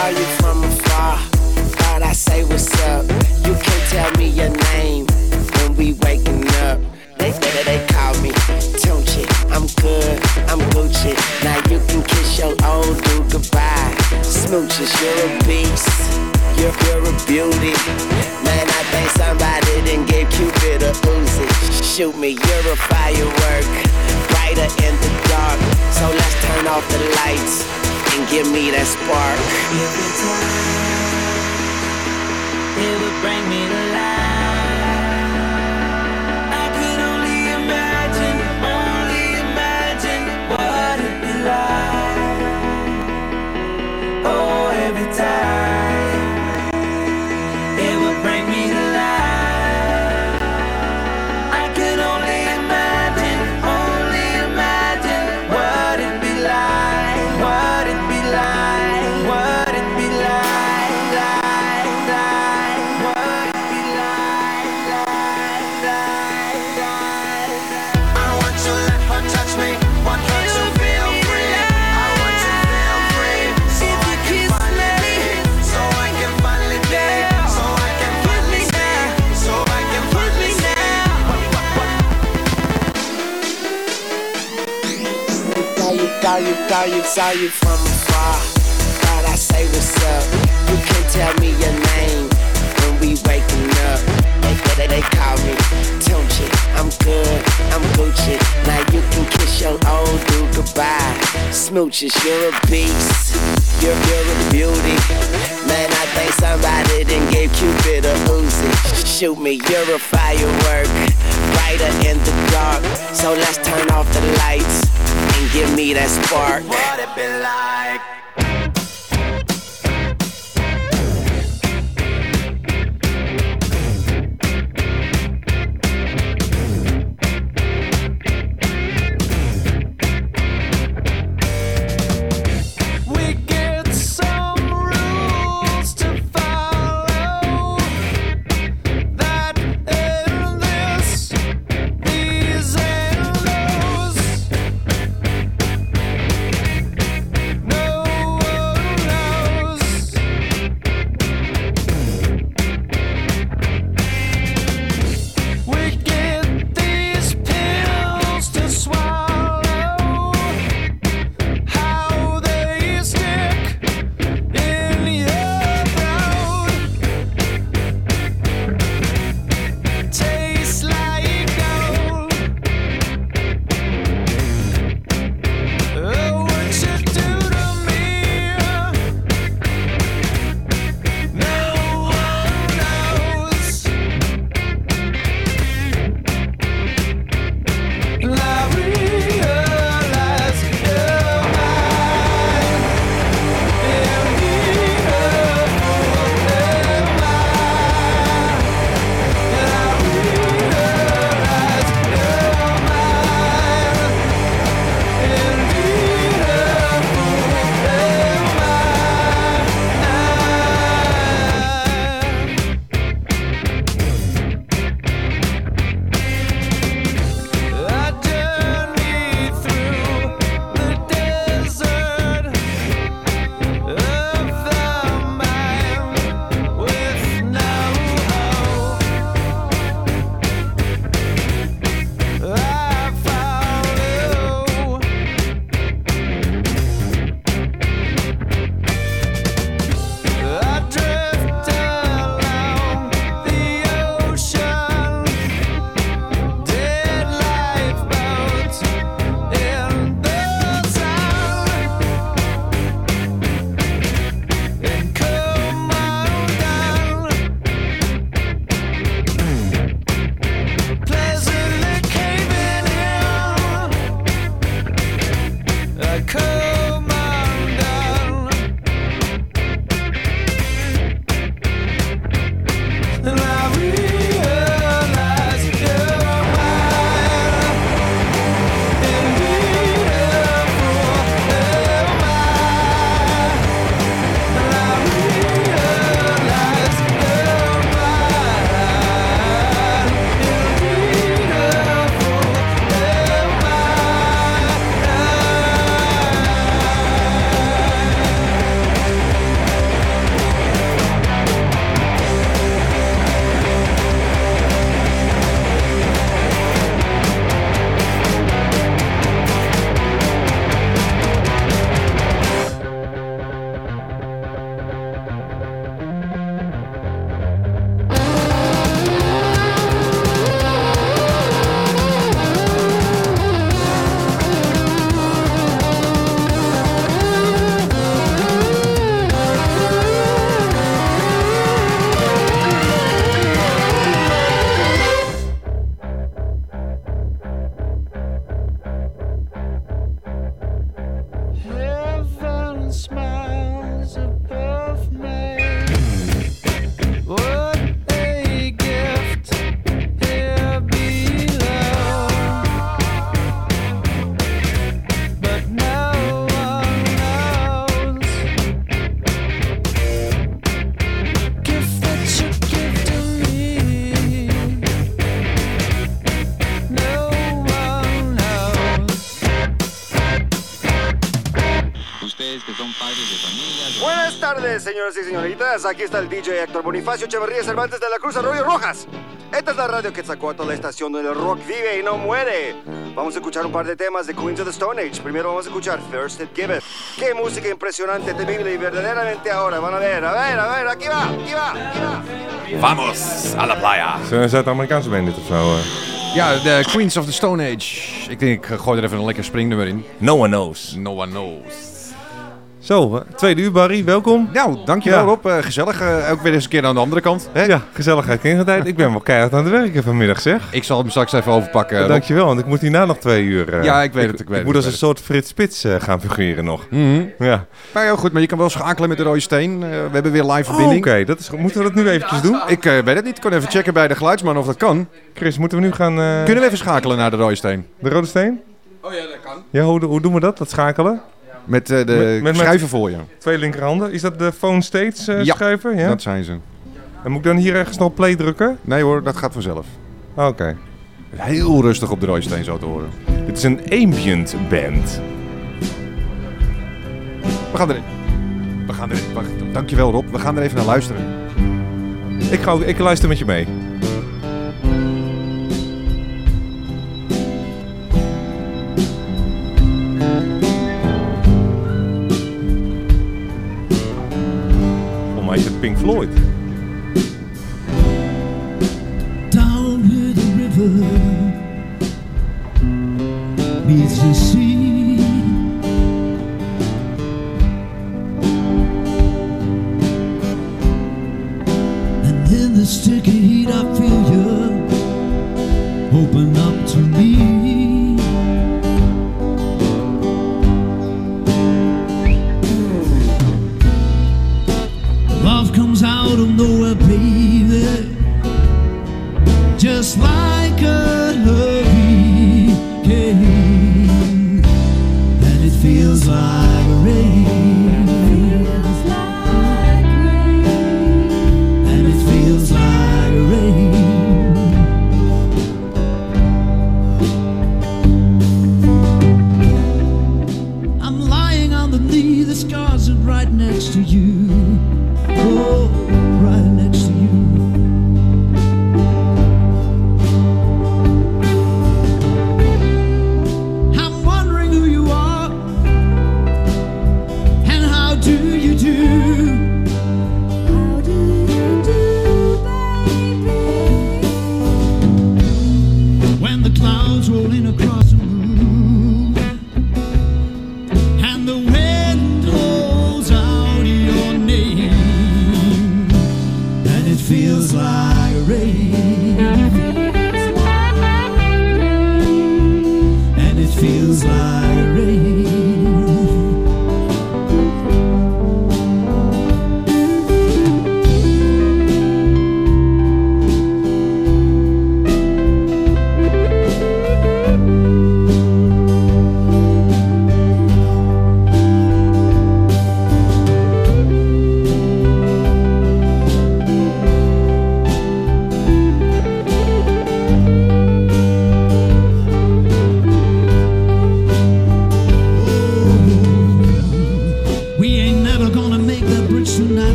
saw you from afar. Thought I say what's up. You can't tell me your name when we waking up. They better they call me Tunchi. I'm good, I'm Gucci. Now you can kiss your old dude goodbye. Smooches, you're a beast. You're, you're a beauty. Man, I think somebody didn't give Cupid a Uzi. Shoot me, you're a firework. Brighter in the dark. So let's turn off the lights give me that spark. If it's it would bring me to life. you, saw you from afar. Thought I say what's up. You can tell me your name when we waking up. They, they, they call me Tunchi. I'm good, I'm Gucci. Now you can kiss your old dude goodbye. Smooches, you're a beast. You're, you're a beauty. Man, I think somebody didn't give Cupid a Uzi. Shoot me, you're a firework brighter in the dark. So let's turn off the lights and give me that spark. What it been like? Señoras y señoritas. Aquí está el DJ Héctor Bonifacio Echeverría Cervantes de la Cruz Arroyo Rojas. Esta es la radio Quetzalcoatl, la estación donde el rock vive y no muere. Vamos a escuchar un par de temas de Queens of the Stone Age. Primero vamos a escuchar First It Giveth. Qué música impresionante, temible y verdaderamente ahora. Van a ver, a ver, a ver, aquí va, aquí va, aquí va. Vamos a la playa. Is een Zuid-Amerikaanse band dit of zo? eh? Ja, de Queens of the Stone Age. Ik denk, ik gooi er even een lekker springnummer in. No one knows. No one knows. Zo, eh, tweede uur Barry, welkom. Nou, dankjewel Ja. Rob. Eh, gezellig. Eh, ook weer eens een keer aan de andere kant. Hè? Ja, gezelligheid tijd. Ik ben wel keihard aan het werken vanmiddag zeg. Ik zal hem straks even overpakken. Dankjewel, want ik moet hierna nog twee uur. eh, Ja, ik weet het, ik weet het, moet ik als een soort Frits Spits eh, gaan fungeren nog. Mhm. Ja. Maar ja, goed, maar je kan wel schakelen met de rode steen. Eh, we hebben weer live Oh, verbinding. Oké, dat is goed. Moeten we dat nu eventjes doen? Ik eh, weet het niet. Ik kan even checken bij de geluidsman of dat kan. Chris, moeten we nu gaan... eh, Kunnen we even schakelen naar de rode steen? De rode steen? Oh ja, dat kan. Ja, hoe, hoe doen we dat? Dat schakelen? Met eh, de Met- met- met- schuiven voor je. Twee linkerhanden. Is dat de phone states eh, Ja, schuiven? Ja, dat zijn ze. En moet ik dan hier ergens nog play drukken? Nee hoor, dat gaat vanzelf. Oké. Heel rustig op de rode steen zo te horen. Dit is een ambient band. We gaan erin. We gaan erin. Wacht, dankjewel Rob. We gaan er even naar luisteren. Ik, ga ik luister met je mee. Pink Floyd. down where the river meets the sea.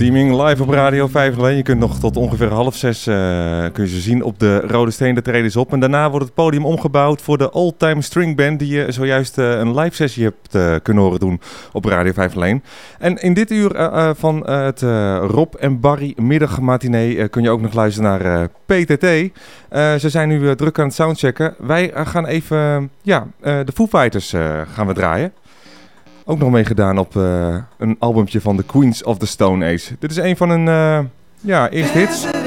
Streaming live op Radio 5 alleen. Je kunt nog tot ongeveer half zes eh, kun je zien op de Rode Steen. Daar treden ze op. En daarna wordt het podium omgebouwd voor de Old Time String Band. Die je zojuist eh, een live sessie hebt eh, kunnen horen doen op Radio 5 alleen. En in dit uur van het Rob en Barry middagmatinee kun je ook nog luisteren naar PTT. Ze zijn nu druk aan het soundchecken. Wij gaan even, ja, de Foo Fighters gaan we draaien. Ook nog meegedaan op eh, een albumtje van The Queens of the Stone Age. Dit is een van hun eh, ja, eerste hits.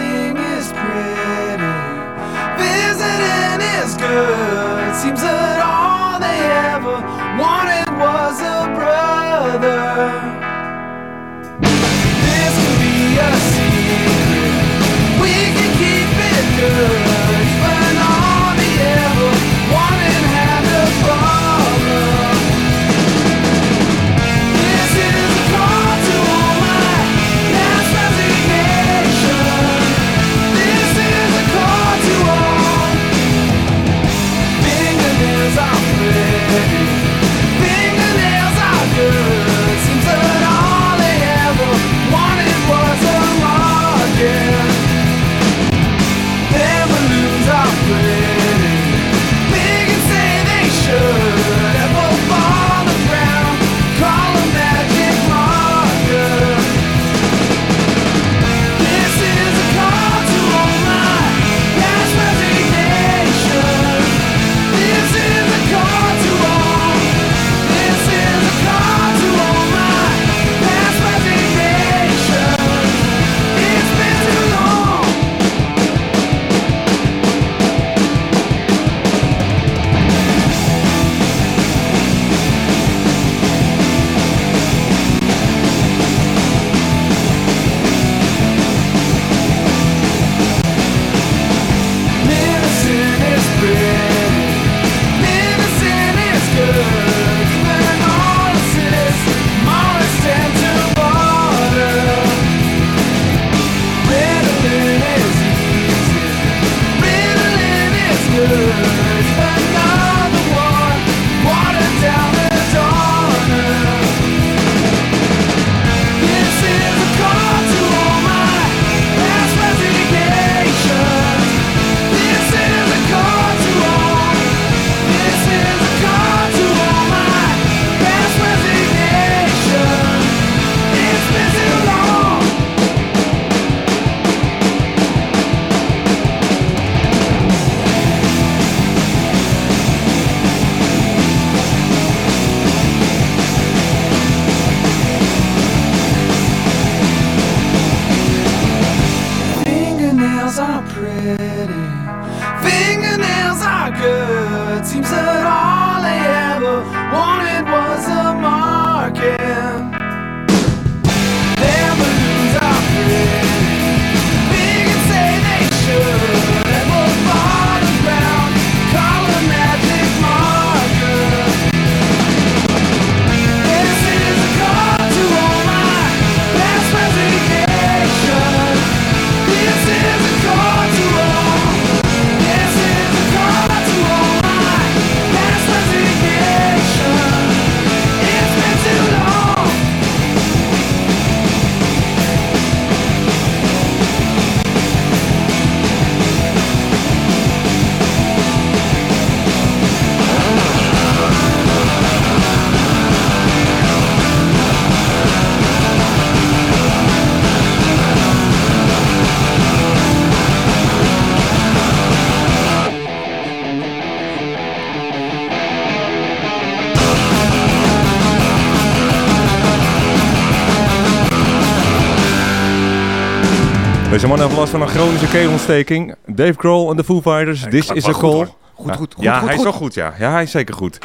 Man heeft last van een chronische keelontsteking. Dave Grohl en de Foo Fighters. This gaat is a goed, call. Goed, Ja. goed, goed, Ja, goed, hij is goed. wel goed, ja. Ja, hij is zeker goed.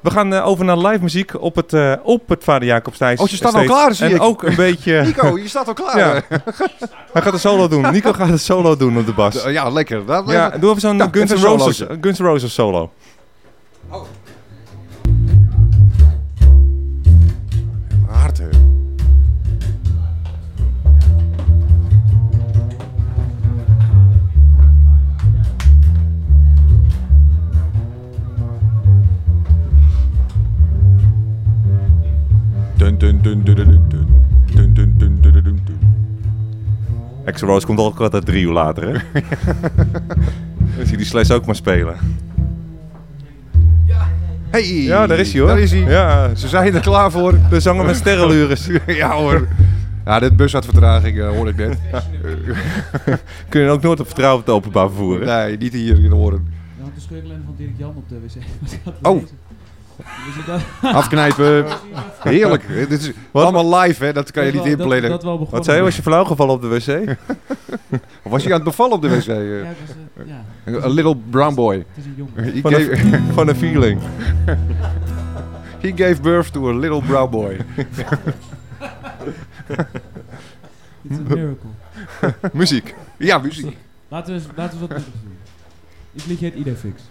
We gaan eh, over naar live muziek op het, eh, op het Vader Jacob Stijs. Oh, je staat al klaar, zie En ik. ook een beetje... Nico, je staat al klaar. Ja. Hij gaat een solo doen. Nico gaat een solo doen op de bas. Ja, lekker. Dat- Ja, doe even zo'n Ja, Guns N' Roses, solootje. Guns N' Roses solo. Hard, Rose komt ook altijd drie uur later, hè? Dan zie je die Slash ook maar spelen. Hey, Ja, daar is hij hoor. Daar is hij. Ja. Ze zijn er klaar voor. De zanger met sterrenlures. ja hoor. Ja, dit bus had vertraging, eh, hoor ik net. Kun je ook nooit op vertrouwen op het openbaar vervoer, hè? Nee, niet hier in de oren. Je had de scheurkalender van Dirk Jan op de wc. Oh. Afknijpen. Heerlijk. Dit is allemaal live, hè? Dat kan je niet wel- inplannen. dat wel begonnen. Wat zei je? Was je flauw gevallen op de wc? of was je aan het bevallen op de wc? Ja, ik was, eh, ja. A little brown boy. Het is een jongen. Van gave- van een feeling. He gave birth to a little brown boy. It's a miracle. muziek. Ja, muziek. Laten we, eens- laten we wat doen. Dit liedje heet Idefix.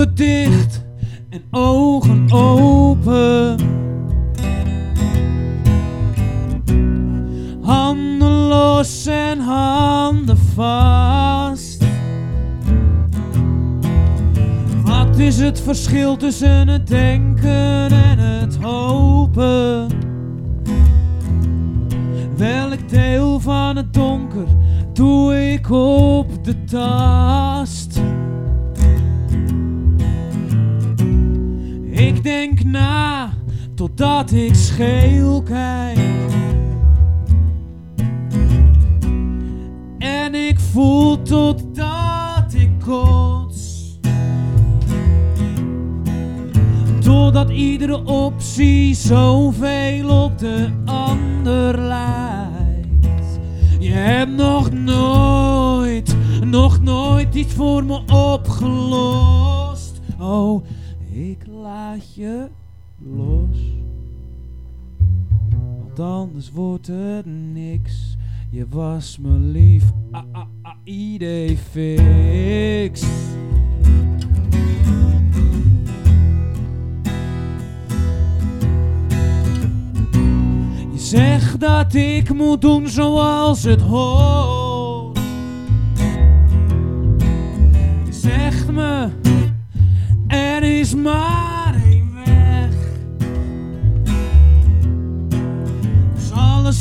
Ogen dicht en ogen open. Handen los en handen vast. Wat is het verschil tussen het denken en het hopen? Welk deel van het donker doe ik op de tast? Ik denk na totdat ik scheel kijk. En ik voel totdat ik kots. Totdat iedere optie zoveel op de ander lijkt. Je hebt nog nooit, nog nooit iets voor me opgelost. Oh, laat je los. Want anders wordt het niks. Je was me lief, ah, ah, ah, idee fix. Je zegt dat ik moet doen zoals het hoort.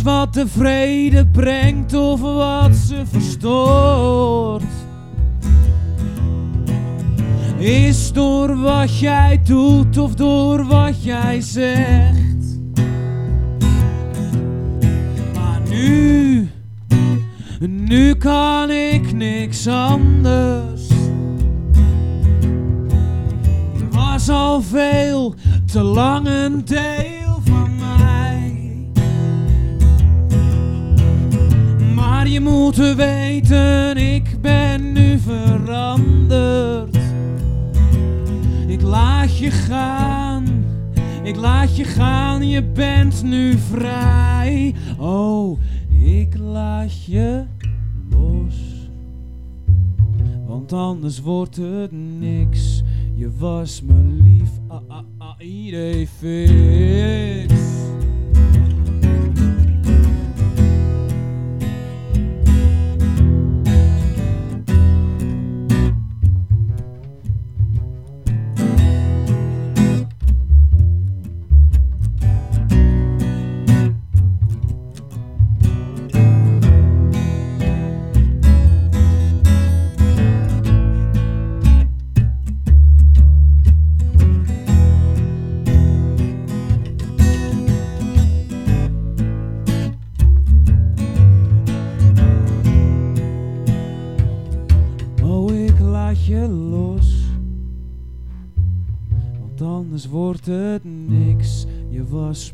Wat tevreden brengt of wat ze verstoort. Is door wat jij doet of door wat jij zegt. Maar nu, nu kan ik niks anders. Je was al veel te lang een deel je moet weten, ik ben nu veranderd. Ik laat je gaan, ik laat je gaan, je bent nu vrij. Oh, ik laat je los. Want anders wordt het niks. Je was me lief, ah, ah, ah.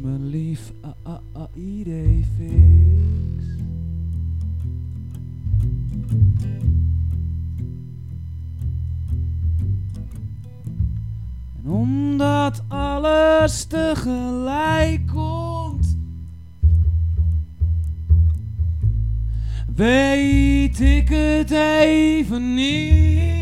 Me lief, ah, ah, ah, idee fix. En omdat alles tegelijk komt, weet ik het even niet.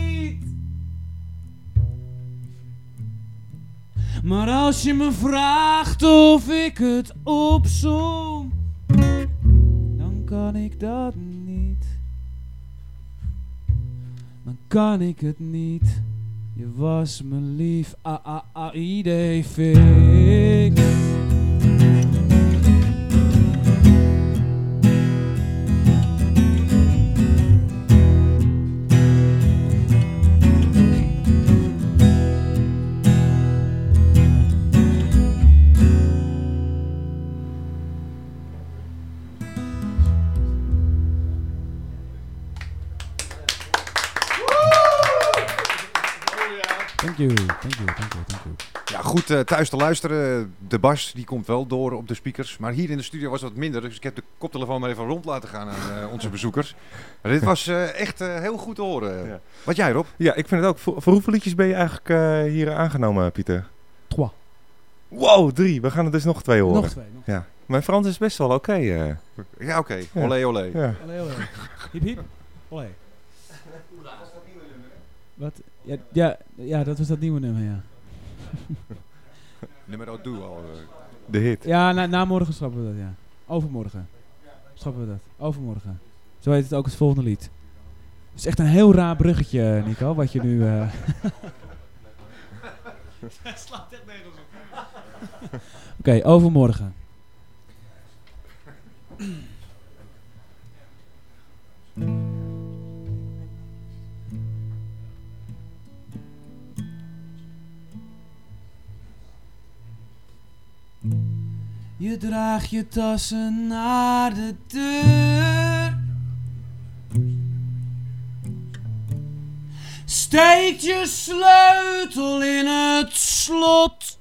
Maar als je me vraagt of ik het opsom, dan kan ik dat niet. Dan kan ik het niet. Je was me lief, a a a idee fix. Goed eh, thuis te luisteren. De bas die komt wel door op de speakers. Maar hier in de studio was het wat minder. Dus ik heb de koptelefoon maar even rond laten gaan aan eh, onze bezoekers. Maar dit was eh, echt eh, heel goed te horen. Wat jij Rob? Ja, ik vind het ook. Voor, voor hoeveel liedjes ben je eigenlijk eh, hier aangenomen, Pieter? Trois. Wow, drie. We gaan er dus nog twee horen. Nog twee, nog ja. Mijn Frans is best wel oké. eh. Ja, oké. Olé, olé. Ja. Olé, olé. Hiep, hiep. Olé. Wat? Ja, ja, ja, dat was dat nieuwe nummer, ja. Nummer doe al. eh. De hit. Ja, na, na morgen schrappen we dat, ja. Overmorgen. Schrappen we dat. Overmorgen. Zo heet het ook het volgende lied. Het is echt een heel raar bruggetje, Nico, wat je nu... eh slaat echt nergens op. Oké, overmorgen. Je draagt je tassen naar de deur. Steek je sleutel in het slot.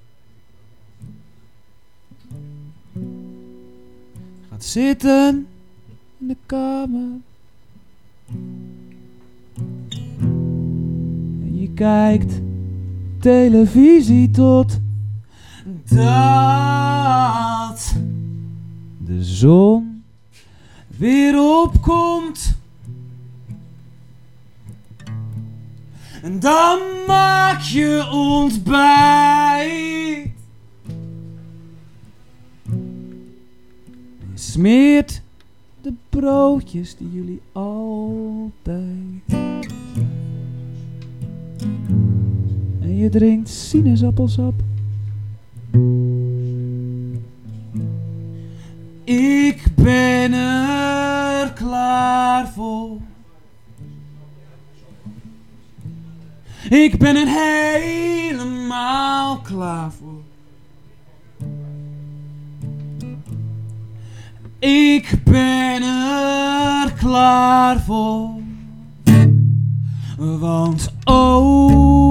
Gaat zitten in de kamer. En je kijkt televisie tot dat de zon weer opkomt. En dan maak je ontbijt. En smeert de broodjes die jullie altijd. En je drinkt sinaasappelsap. Ik ben er klaar voor. Ik ben er helemaal klaar voor. Ik ben er klaar voor. Want over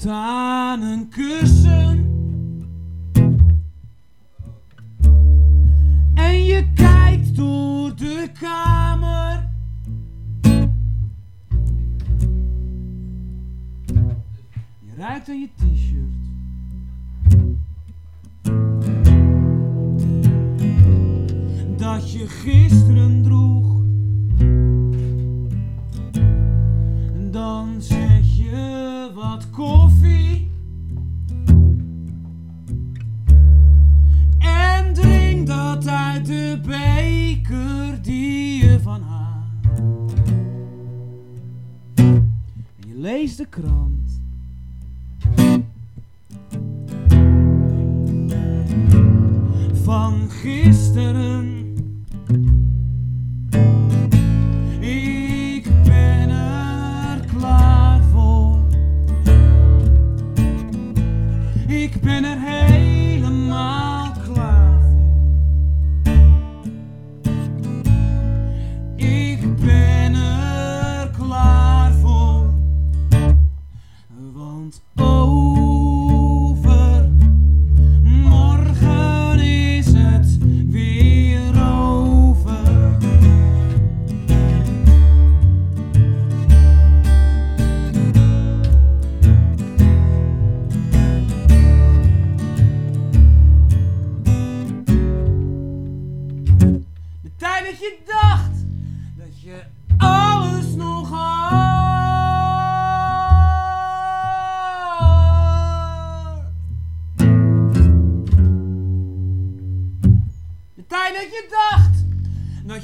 plukt aan een kussen. En je kijkt door de kamer. Je ruikt aan je t-shirt. Dat je gisteren droeg. Dan koffie. En drink dat uit de beker die je van haar. En je leest de krant. Van gisteren. Ik ben er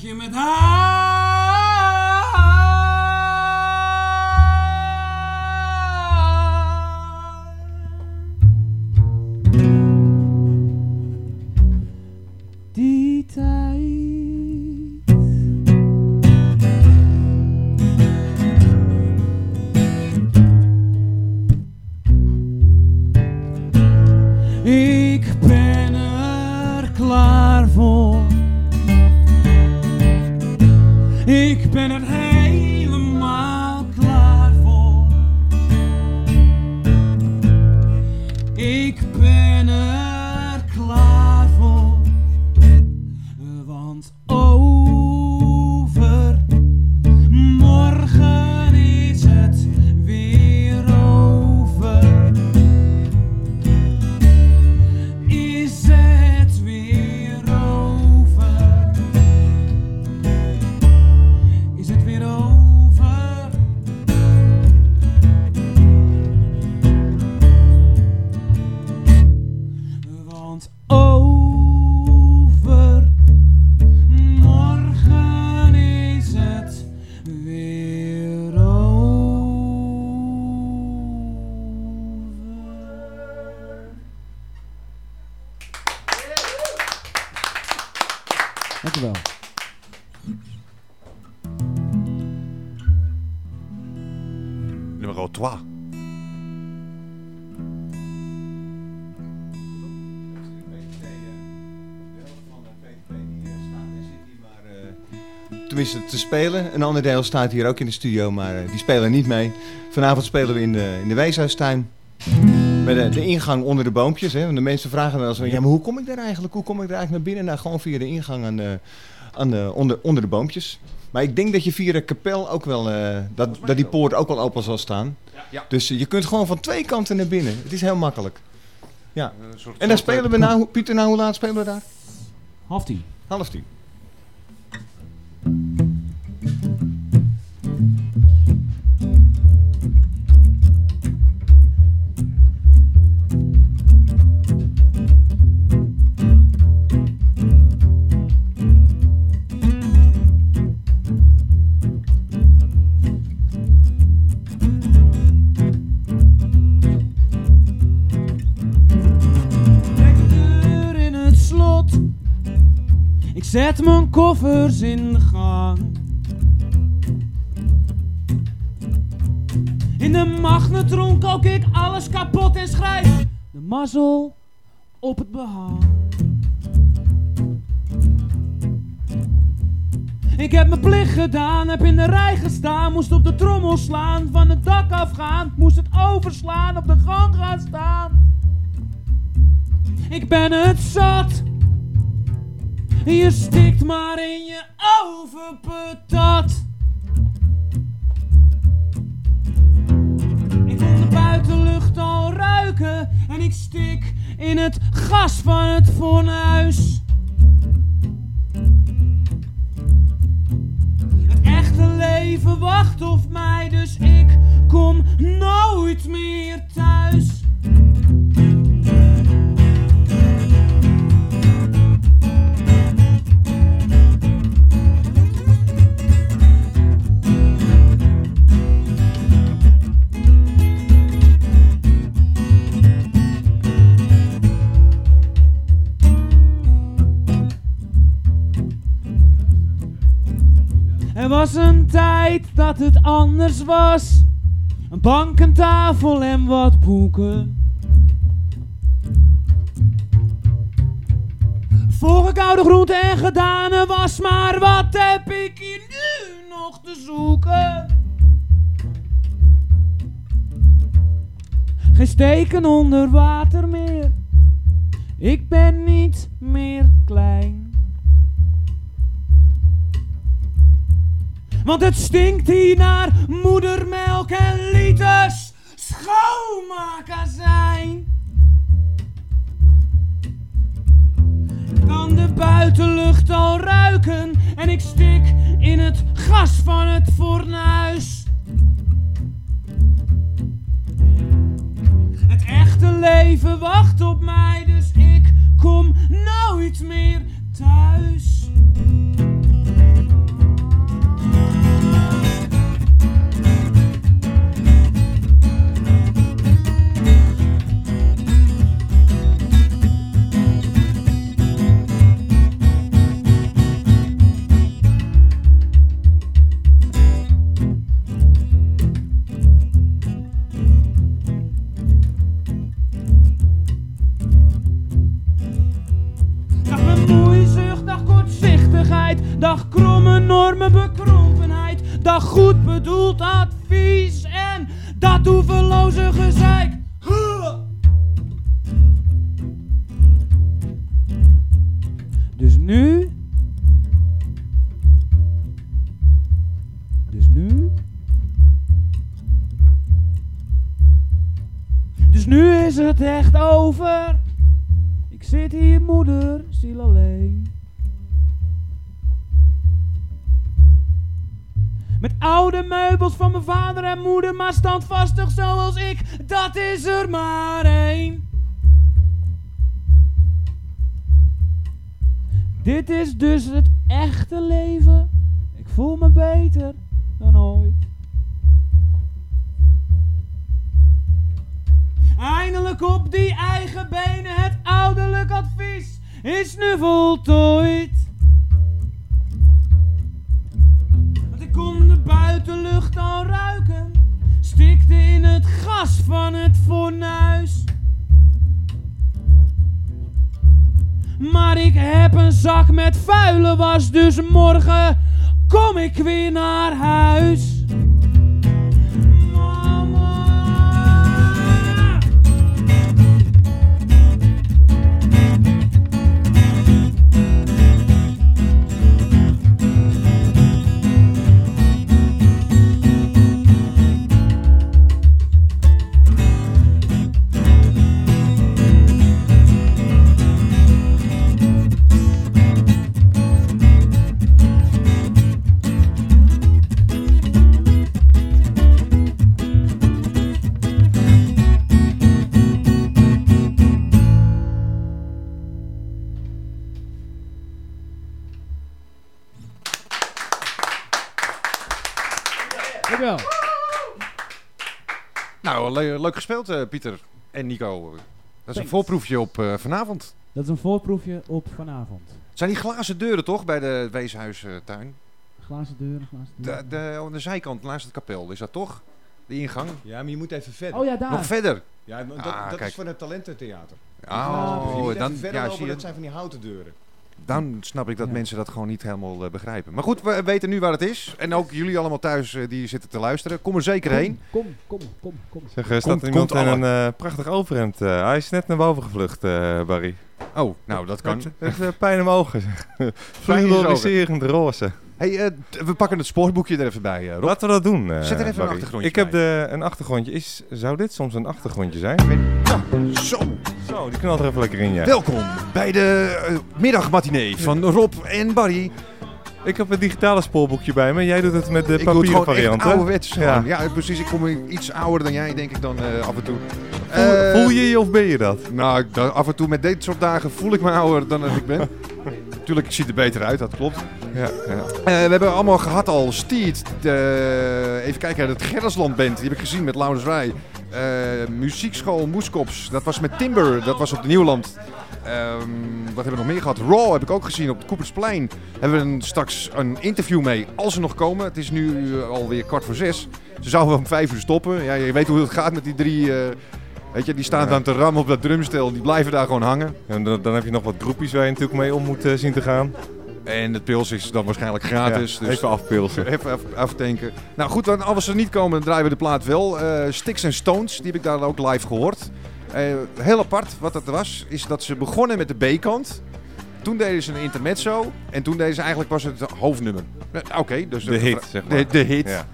dat je met Tenminste, te spelen. Een ander deel staat hier ook in de studio, maar eh, die spelen niet mee. Vanavond spelen we in de, in de weeshuistuin. Bij de, de ingang onder de boompjes. Hè? Want de mensen vragen wel eens ja, maar hoe kom ik daar eigenlijk? Hoe kom ik daar eigenlijk naar binnen? Nou, gewoon via de ingang aan de, aan de, onder, onder de boompjes. Maar ik denk dat je via de kapel ook wel, eh, dat, dat die poort ook wel open zal staan. Ja. Dus eh, je kunt gewoon van twee kanten naar binnen. Het is heel makkelijk. Ja. En dan spelen we eh, nou, Pieter, nou hoe laat spelen we daar? Half tien. Half tien. Trek zet mijn koffers in de gang. In de magnetron kook ik alles kapot en schrijf de mazzel op het behang. Ik heb mijn plicht gedaan, heb in de rij gestaan, moest op de trommel slaan, van het dak afgaan, moest het overslaan, op de gang gaan staan. Ik ben het zat. Je stikt maar in je overpatat. Ik kon de buitenlucht al ruiken en ik stik in het gas van het fornuis. Het echte leven wacht op mij, dus ik kom nooit meer bank, een tafel en wat boeken. Voor ik oude groenten en gedane was, maar wat heb ik hier nu nog te zoeken? Geen steken onder water meer. Ik ben niet meer klein. Want het stinkt hier naar moedermelk en liters schoonmaakazijn. Kan de buitenlucht al ruiken en ik stik in het gas van het fornuis. Het echte leven wacht op mij, dus ik kom nooit meer thuis. Met oude meubels van mijn vader en moeder, maar standvastig zoals ik, dat is er maar één. Dit is dus het echte leven. Ik voel me beter dan ooit. Eindelijk op die eigen benen, het ouderlijk advies is nu voltooid. Want ik kon de buitenlucht al ruiken, stikte in het gas van het fornuis. Maar ik heb een zak met vuile was, dus morgen kom ik weer naar huis. Leuk gespeeld, eh, Pieter en Nico. Dat is een voorproefje op eh, vanavond. Dat is een voorproefje op vanavond. Het zijn die glazen deuren toch bij de Weeshuistuin? Glazen deuren, glazen De, deuren. de, aan de zijkant naast het kapel, is dat toch? De ingang? Ja, maar je moet even verder. Oh ja, daar. Nog verder? Ja, dat, Ah, dat is van het talententheater. Oh, Dus dan- verder ja, zie je. dat zijn van die houten deuren. Dan snap ik dat Ja. mensen dat gewoon niet helemaal eh, begrijpen. Maar goed, we weten nu waar het is. En ook jullie allemaal thuis eh, die zitten te luisteren. Kom er zeker heen. Kom, kom, kom, kom. Zeg, er staat iemand in alle. een eh, prachtig overhemd. eh, hij is net naar boven gevlucht, eh, Barry. Oh, nou dat kan. Het eh, pijn in mijn ogen. Fluoriserend roze. Hey, eh, we pakken het spoorboekje er even bij, eh, Rob. Laten we dat doen. eh, Zet er even een achtergrondje Ik heb de, een achtergrondje. Is, zou dit soms een achtergrondje zijn? Zo. Zo, die knalt er even lekker in, ja. Welkom bij de middagmatinee van Rob en Barry. Ik heb een digitale spoorboekje bij me. Jij doet het met de ik papieren gewoon variant, echt hè? ouderwets. Ja. Ja. ja, precies. Ik kom iets ouder dan jij, denk ik dan af en toe. Voel, voel je je of ben je dat? Nou, ik- af en toe met dit soort dagen voel ik me ouder dan dat ik ben. Tuurlijk, ik zie er beter uit, dat klopt. Ja, ja. Eh, we hebben allemaal gehad al Steed, de, even kijken, het Gerritsland Band, die heb ik gezien met Laurens Rij. Eh, muziekschool Moeskops, dat was met Timber, dat was op de Nieuwland. Ehm, wat hebben we nog meer gehad? Raw heb ik ook gezien op het Koepersplein. Hebben we een, straks een interview mee, als ze nog komen. Het is nu uh, alweer kwart voor zes. Ze zouden om vijf uur stoppen. Ja, je weet hoe het gaat met die drie... Uh, Weet je, die staan Ja. dan te rammen op dat drumstel. Die blijven daar gewoon hangen. En dan, dan heb je nog wat groepjes waar je natuurlijk mee om moet eh, zien te gaan. En het pils is dan waarschijnlijk gratis. Ja, dus even afpilsen. Even af, aftanken. Nou goed, dan, als ze niet komen, dan draaien we de plaat wel. Uh, Sticks and Stones, die heb ik daar ook live gehoord. Uh, heel apart wat dat was, is dat ze begonnen met de B-kant. Toen deden ze een intermezzo. En toen deden ze eigenlijk pas het hoofdnummer. Uh, Oké, okay, dus de hit, zeg maar. De, de hit. Ja.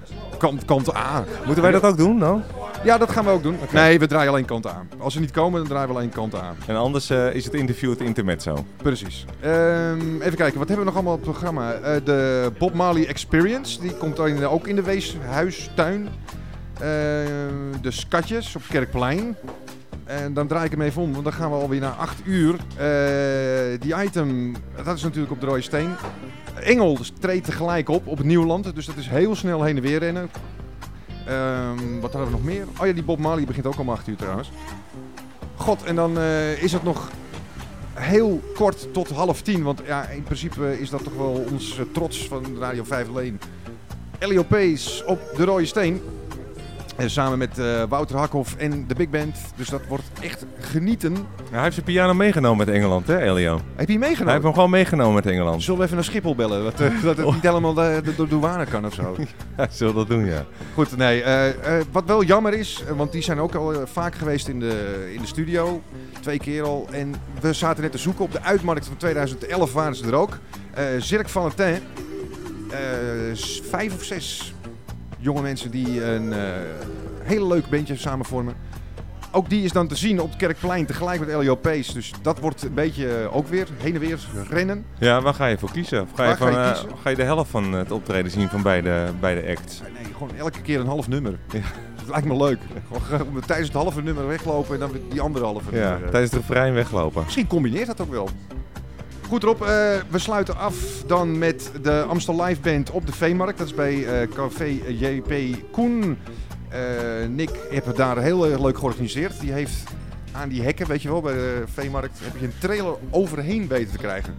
Kant, kant A. Moeten wij dat ook doen, nou? Ja, dat gaan we ook doen. Nee, we draaien alleen kant aan. Als ze niet komen, dan draaien we alleen kant aan. En anders eh, is het interview het intermezzo. Precies. Ehm, even kijken, wat hebben we nog allemaal op het programma? Eh, de Bob Marley Experience, die komt in- ook in de Weeshuistuin. Ehm, de Skatjes op Kerkplein. En dan draai ik hem even om, want dan gaan we alweer naar 8 uur. Eh, die item, dat is natuurlijk op de Rode Steen. Engel treedt tegelijk op, op het Nieuwland. Dus dat is heel snel heen en weer rennen. Ehm, wat hadden we nog meer? Oh ja, die Bob Marley begint ook om 8 uur trouwens. God, en dan eh, is het nog heel kort tot half tien. Want ja, in principe is dat toch wel ons trots van Radio 5 alleen. LEOP's op de Rode Steen. En samen met eh, Wouter Hakhoff en de Big Band. Dus dat wordt echt genieten. hij heeft zijn piano meegenomen met Engeland, hè, Elio? Heb je meegenomen? Hij heeft hem gewoon meegenomen met Engeland. Zullen we even naar Schiphol bellen? Dat, eh, dat het niet helemaal de, de, de douane kan of zo. Ja, zullen we dat doen, ja. Goed, nee. eh, eh, wat wel jammer is, eh, want die zijn ook al eh, vaak geweest in de, in de studio. Twee keer al. En we zaten net te zoeken op de uitmarkt van 2011 waren ze er ook. Eh Zirk Valentin. eh, s- vijf of zes jonge mensen die een eh hele leuk bandje samen vormen. Ook die is dan te zien op het Kerkplein tegelijk met LJOP's. Dus dat wordt een beetje eh, ook weer heen en weer rennen. Ja, waar ga je voor kiezen? Of ga je, ga van, je eh, ga je de helft van het optreden zien van beide, beide acts? Nee, gewoon elke keer een half nummer. Dat lijkt me leuk. Gewoon tijdens het halve nummer weglopen en dan die andere halve Ja, nummer. eh. tijdens het refrein weglopen. Misschien combineert dat ook wel. Goed Rob, eh, we sluiten af dan met de Amstel Live Band op de Veemarkt. Dat is bij eh, Café JP Koen. Eh, Nick heeft het daar heel erg leuk georganiseerd. Die heeft aan die hekken, weet je wel, bij de Veemarkt, heb je een trailer overheen weten te krijgen.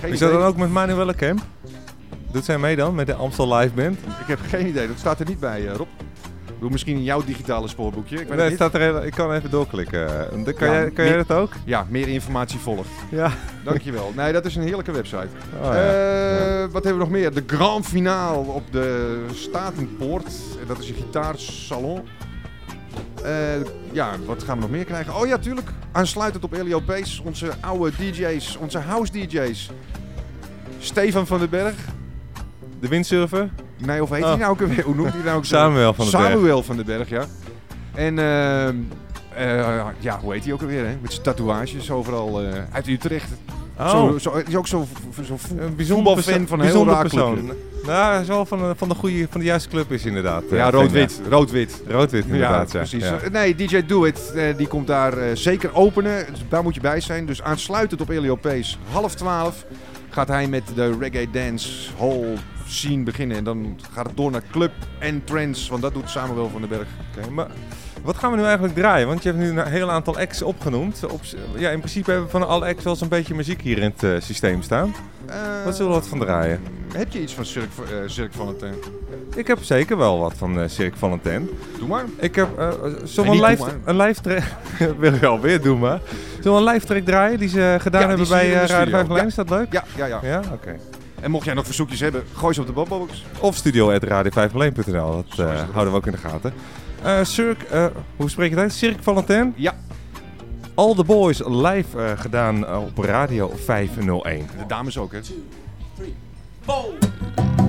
Geen Is dat idee. dan ook met Manuelle Kemp? Doet zij mee dan met de Amstel Live Band? Ik heb geen idee, dat staat er niet bij, Rob. Bedoel, misschien in jouw digitale spoorboekje. Ik, weet Nee, het staat er heel, ik kan even doorklikken. Dan Kan, Ja, jij, kan jij dat ook? Ja, meer informatie volgt. Ja. Dankjewel. Nee, dat is een heerlijke website. Oh, ja. Eh, Wat hebben we nog meer? De Grand Finale op de Statenpoort. En Dat is een gitaarsalon. Eh, ja, wat gaan we nog meer krijgen? Oh ja, tuurlijk. Aansluitend op LEOP's. Onze oude DJ's. Onze house DJ's. Stefan van den Berg. De windsurfer? Nee, of heet Oh. hij nou ook weer? Hoe noemt hij nou ook? Samuel van den Berg. Samuel van den Berg, ja. En ehm, eh, ja, hoe heet hij ook alweer, hè? Met zijn tatoeages overal eh, uit Utrecht. Oh. Zo, zo, hij is ook zo'n zo Een voetbalfan van een heel bijzonder raar persoon. Nou, hij is wel van, de- van, de goede, van de juiste club is inderdaad. eh, Ja, rood-wit. Rood-wit. Rood-wit inderdaad, ja. precies. Ja. Nee, DJ Do It, die komt daar zeker openen. Dus daar moet je bij zijn. Dus aansluitend op LEOP's half twaalf gaat hij met de reggae dance hall scene beginnen. En dan gaat het door naar club en trance, want dat doet Samuel van den Berg. Oké, maar wat gaan we nu eigenlijk draaien? Want je hebt nu een heel aantal acts opgenoemd. Op, ja, in principe hebben we van alle acts wel eens een beetje muziek hier in het eh, systeem staan. wat zullen we wat van draaien? Heb je iets van Cirque, uh, Cirque Valentin? Ik heb zeker wel wat van Cirque Valentin. Doe maar. Ik heb uh, Nee, een live, een live track... Wil je alweer doen maar. Zullen we een live track draaien die ze gedaan Ja, hebben bij uh, Radio studio. 5 Ja. Is dat leuk? Ja, ja, ja. Ja, oké. En mocht jij nog verzoekjes hebben, gooi ze op de Bobbox. Of studio.radio501.nl. Dat uh, houden we ook in de gaten. Uh, Cirque, uh, hoe spreek je dat? Cirque Valentin? Ja. All the Boys live gedaan op Radio 501. De dames ook, hè? 2, 3, 4.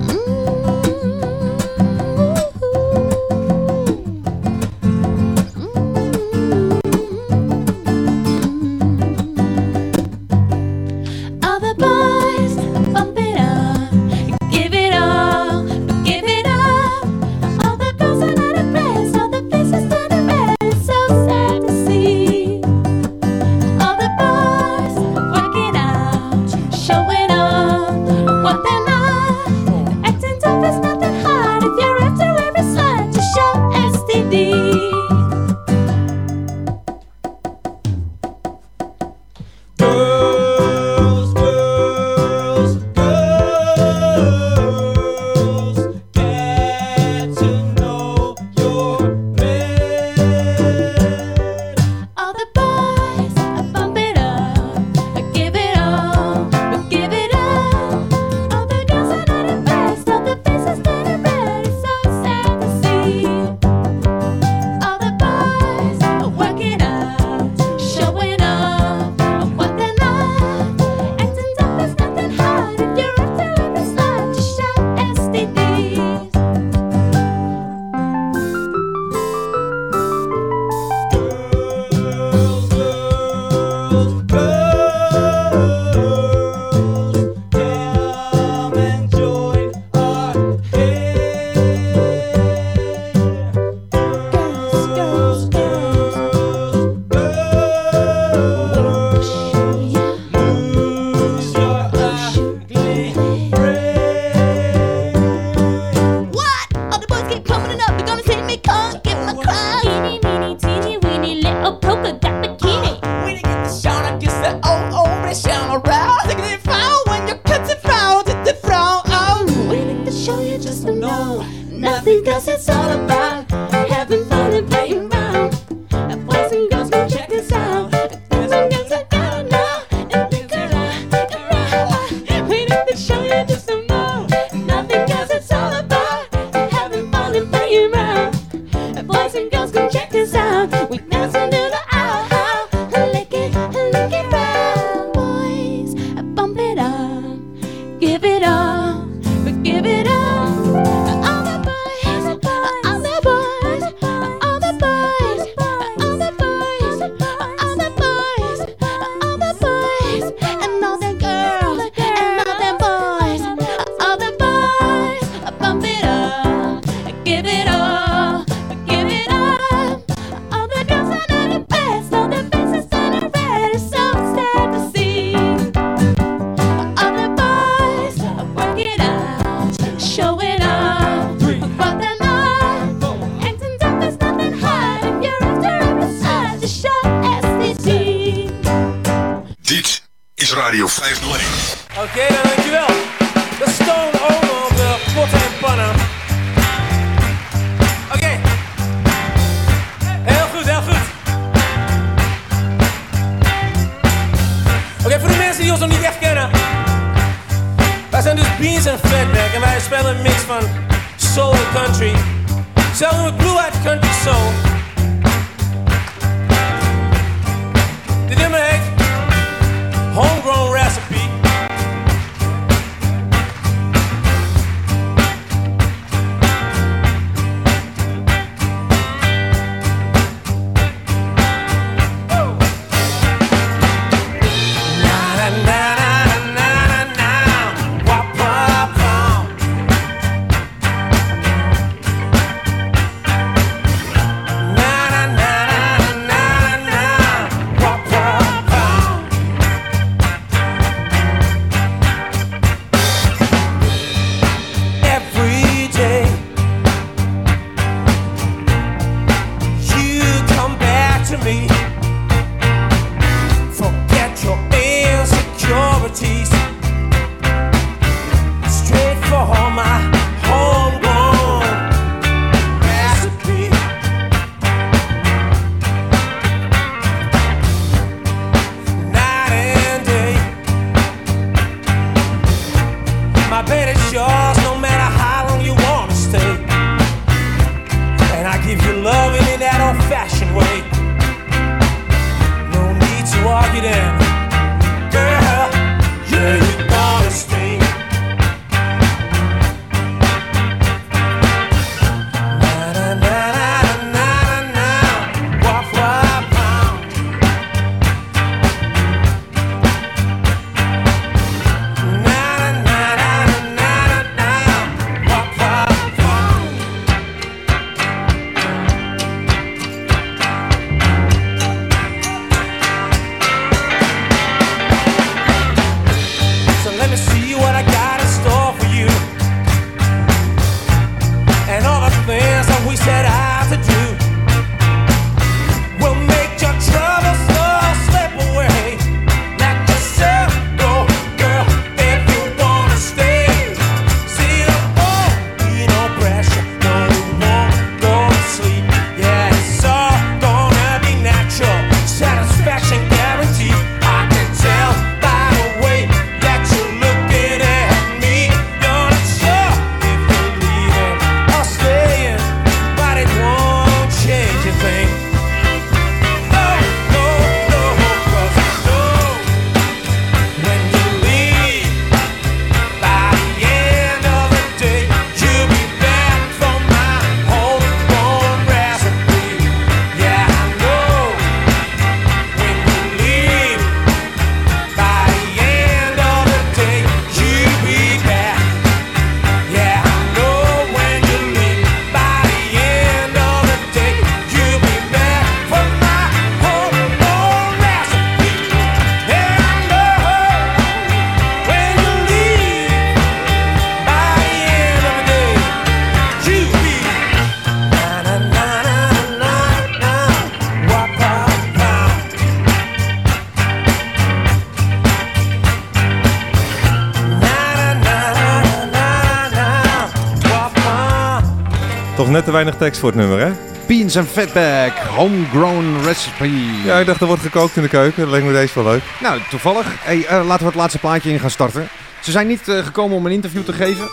Weinig tekst voor het nummer, hè? Beans and Fatback, homegrown recipe. Ja, ik dacht er wordt gekookt in de keuken. Dat lijkt me deze wel leuk. Nou, toevallig. Hey, eh, laten we het laatste plaatje in gaan starten. Ze zijn niet eh, gekomen om een interview te geven.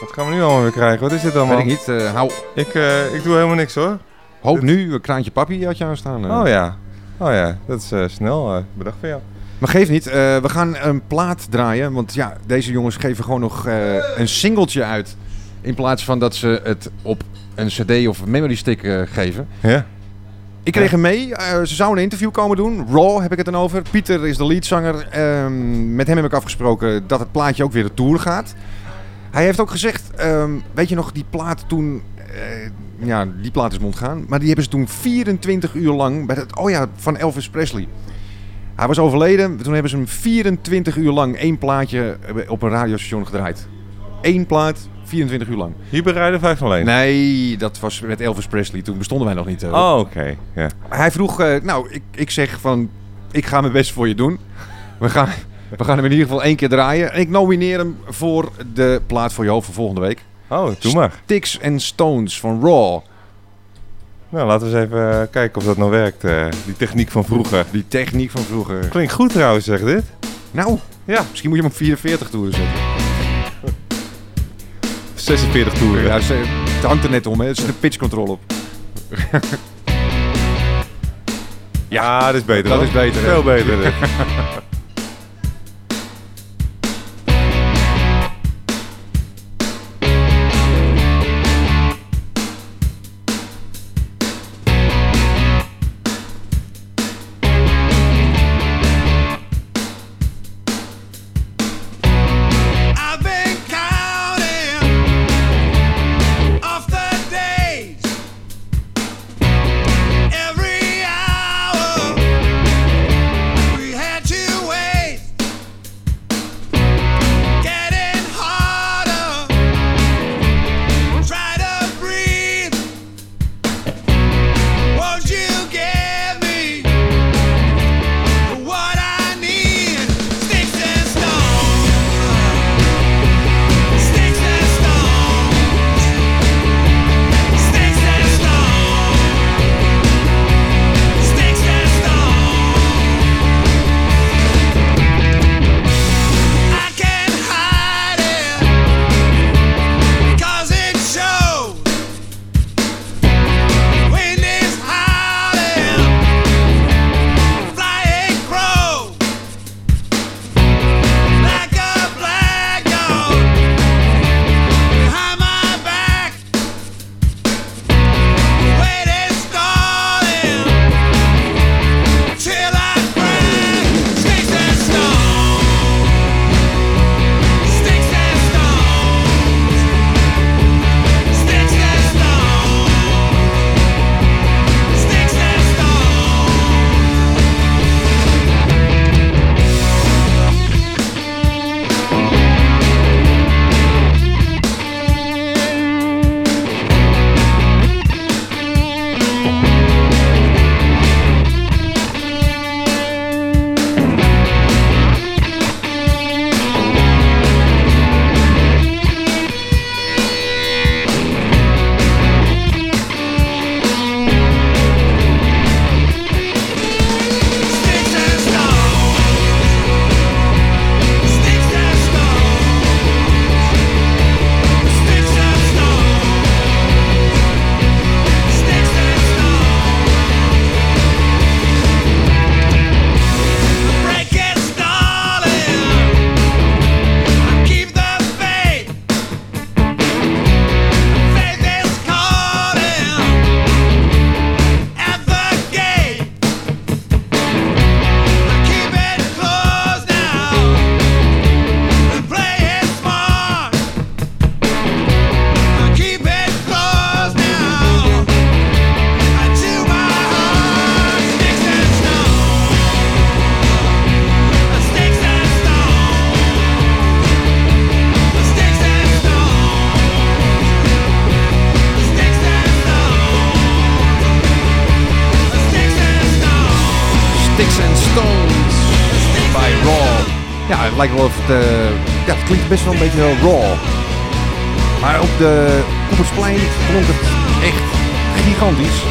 Wat gaan we nu allemaal weer krijgen? Wat is dit allemaal? Weet ik niet. eh, hou. Ik, ik doe helemaal niks hoor. Hoop nu, een kraantje papi had je aanstaan. eh. Oh ja. Oh ja, dat is snel bedacht van jou. Maar geef niet, we gaan een plaat draaien. Want ja, deze jongens geven gewoon nog een singeltje uit. In plaats van dat ze het op een cd of een memory stick eh, geven. Ja. Ik kreeg hem mee. eh, ze zouden een interview komen doen. Raw heb ik het dan over. Pieter is de leadzanger. Ehm, met hem heb ik afgesproken dat het plaatje ook weer de tour gaat. Hij heeft ook gezegd, ehm, weet je nog, die plaat toen... eh, ja, die plaat is ontgaan. Maar die hebben ze toen 24 uur lang... Bij het, oh ja, van Elvis Presley. Hij was overleden. Toen hebben ze hem 24 uur lang één plaatje op een radiostation gedraaid. Eén plaat, 24 uur lang. Hier bij Rijden 501? Nee, dat was met Elvis Presley. Toen bestonden wij nog niet. eh. Oh, oké. Hij vroeg, eh, nou, ik, ik zeg van, ik ga mijn best voor je doen. We gaan, we gaan hem in ieder geval één keer draaien. En ik nomineer hem voor de plaat voor je hoofd voor volgende week. Oh, doe maar. Sticks and Stones van Raw. Nou, laten we eens even eh, kijken of dat nou werkt. die techniek van vroeger. Die techniek van vroeger. Klinkt goed trouwens, zeg dit. Nou, ja. misschien moet je hem op 44 toeren zetten. 46 toeren. Ja, het hangt er net om, hè. Er zit een pitch control op. Ja, dat is beter. Dat hoor. is beter, hè? Veel beter. raw. Maar op de Koepersplein klonk het echt gigantisch.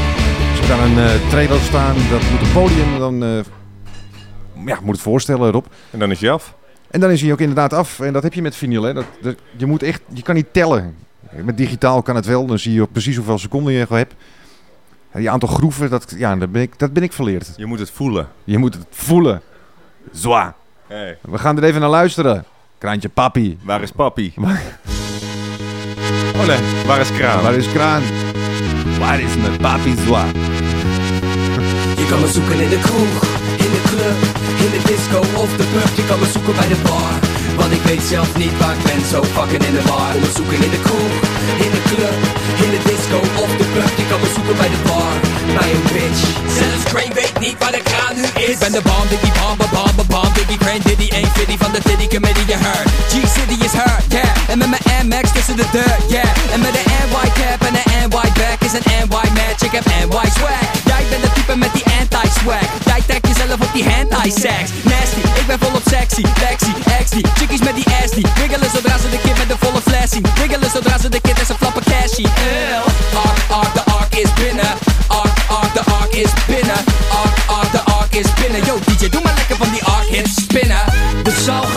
Als je daar een eh trailer staan, dat moet een podium, dan eh, ja, moet het voorstellen Rob. En dan is hij af. En dan is hij ook inderdaad af. En dat heb je met vinyl. Hè. Dat, dat- je, moet echt, je kan niet tellen. Met digitaal kan het wel. Dan zie je precies hoeveel seconden je hebt. Die aantal groeven, dat, ja, dat, ben ik, dat ben ik verleerd. Je moet het voelen. Je moet het voelen. Zwa. Hey. We gaan er even naar luisteren. Kraantje papi. Waar is papi? Oh nee, waar is kraan? Waar is kraan? Waar is mijn papi zwa? Je kan me zoeken in de kroeg, in de club, in de disco of de pub. Je kan me zoeken bij de bar, want ik weet zelf niet waar ik ben. Zo fucking in de war. Kom me zoeken in de kroeg, in de club, in de disco of de pub. Je kan me zoeken bij de bar, bitch. Zelfs Crane weet niet waar de kraan nu is. Ik ben de bomb, diggy bomb, bomb, bomb, bomb, diggy Crane, diddy, ain't fitty van de Diddy Committee, je heard. G-City is her, yeah. En met mijn MX tussen de deur, yeah. En met de NY cap en de NY back is een NY match. Ik heb NY swag. Jij bent de type met die anti-swag. Jij trekt jezelf op die anti-sex. Nasty, ik ben volop sexy. Lexi, XD, chickies met die ass die Wiggelen zodra ze de kid met de volle fles zien. Wiggelen zodra ze de kid en ze flappen cashy. Eeuw. Ark, ark, de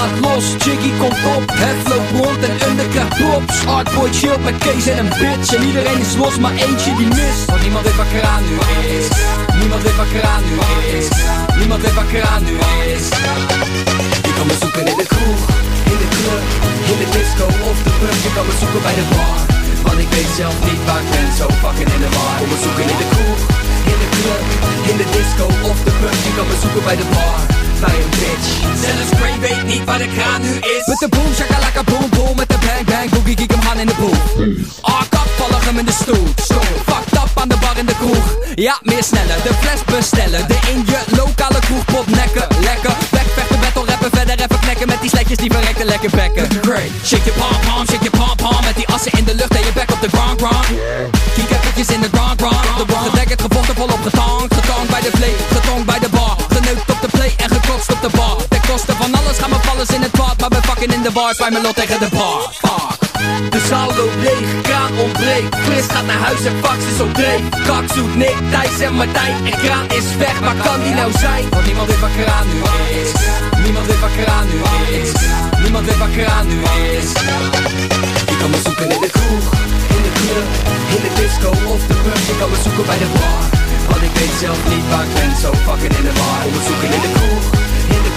Gaat los, Jiggy komt op. Het loopt rond en undercraft props. Artboy chillt met Kees en een bitch. En iedereen is los, maar eentje die mist. Want niemand weet waar kraan nu is. Niemand weet waar kraan nu is. Niemand weet waar kraan nu is. Je kan me zoeken in de kroeg, in de club, in de disco of de pub. Je kan me zoeken bij de bar. Want ik weet zelf niet waar ik ben, zo fucking in de war. Kom me zoeken in de kroeg, in de club, in de disco of de pub. Je kan me zoeken bij de bar, een bitch. Zelfs Crane weet niet waar de kraan nu is. Met de boom, shakalaka boom boom, met de bang bang boogie, kiek hem gaan in de boel. Ah, kap, vallig hem in de stoel. Stoel, fucked up aan de bar in de kroeg. Ja, meer sneller, de fles bestellen. De in je lokale kroeg pop nekken, lekker. Backvechten, battle rappen, verder even knekken met die sletjes die verrekte lekker bekken. Great, shake je pom pom, shake je pom pom, met die assen in de lucht en je back op de ground ground. Kiek in de ground ground, op de bar gedekt, gevochten volop getankt. Getankt bij de play, de bar. Ten koste van alles gaan we vallen in het bad, maar we fucking in de bar, zwaai mijn lot tegen de bar. Fuck. De zaal loopt leeg, kraan ontbreekt. Chris gaat naar huis en fax is op dreef. Kak zoekt Nick, Thijs en Martijn. En kraan is weg, waar kan die nou zijn? Want niemand weet waar kraan nu is. Niemand weet waar kraan nu is. Niemand weet waar kraan nu is. Je kan me zoeken in de kroeg, in de club, in de disco of de pub. Je kan me zoeken bij de bar. Want ik weet zelf niet waar ik ben, zo fucking in de Kom me zoeken in de kroeg,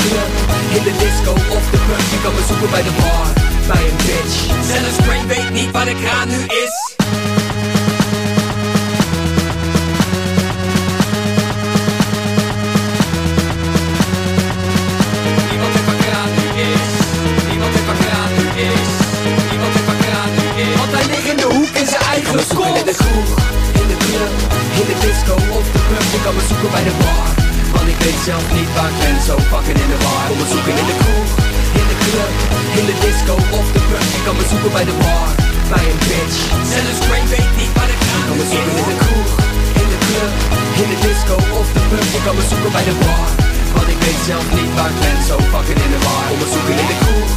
club, in de disco of de pub. Je kan me zoeken bij de bar, bij een bitch. Zelfs Crane weet niet waar de kraan nu is. Niemand weet waar kraan nu is. Niemand weet waar kraan is. Niemand weet waar kraan nu is. Want hij ligt in de hoek in zijn eigen kont in de kroeg, in de club, in de disco of de pub. Je kan me zoeken bij de bar Want ik weet zelf niet waar ik ben, zo fucking in de war Kom me zoeken in de kroeg, in de club, in de disco of de pub Je kan me zoeken bij de bar, bij een bitch Zelfs Crane weet niet waar kraan Kan me zoeken in de kroeg, in de club, in de disco of de pub Je kan me zoeken bij de bar want ik weet zelf niet waar ik ben, zo fucking in de war Kom me zoeken in de kroeg,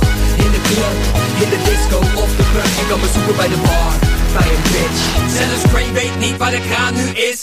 in de club, in de disco of de pub Je kan me zoeken bij de bar, bij een bitch Zelfs Crane weet niet waar de kraan nu is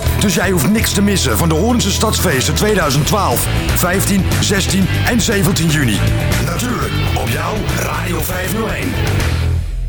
Dus jij hoeft niks te missen van de Horense Stadsfeesten 2012, 15, 16 en 17 juni. Natuurlijk op jouw Radio 501.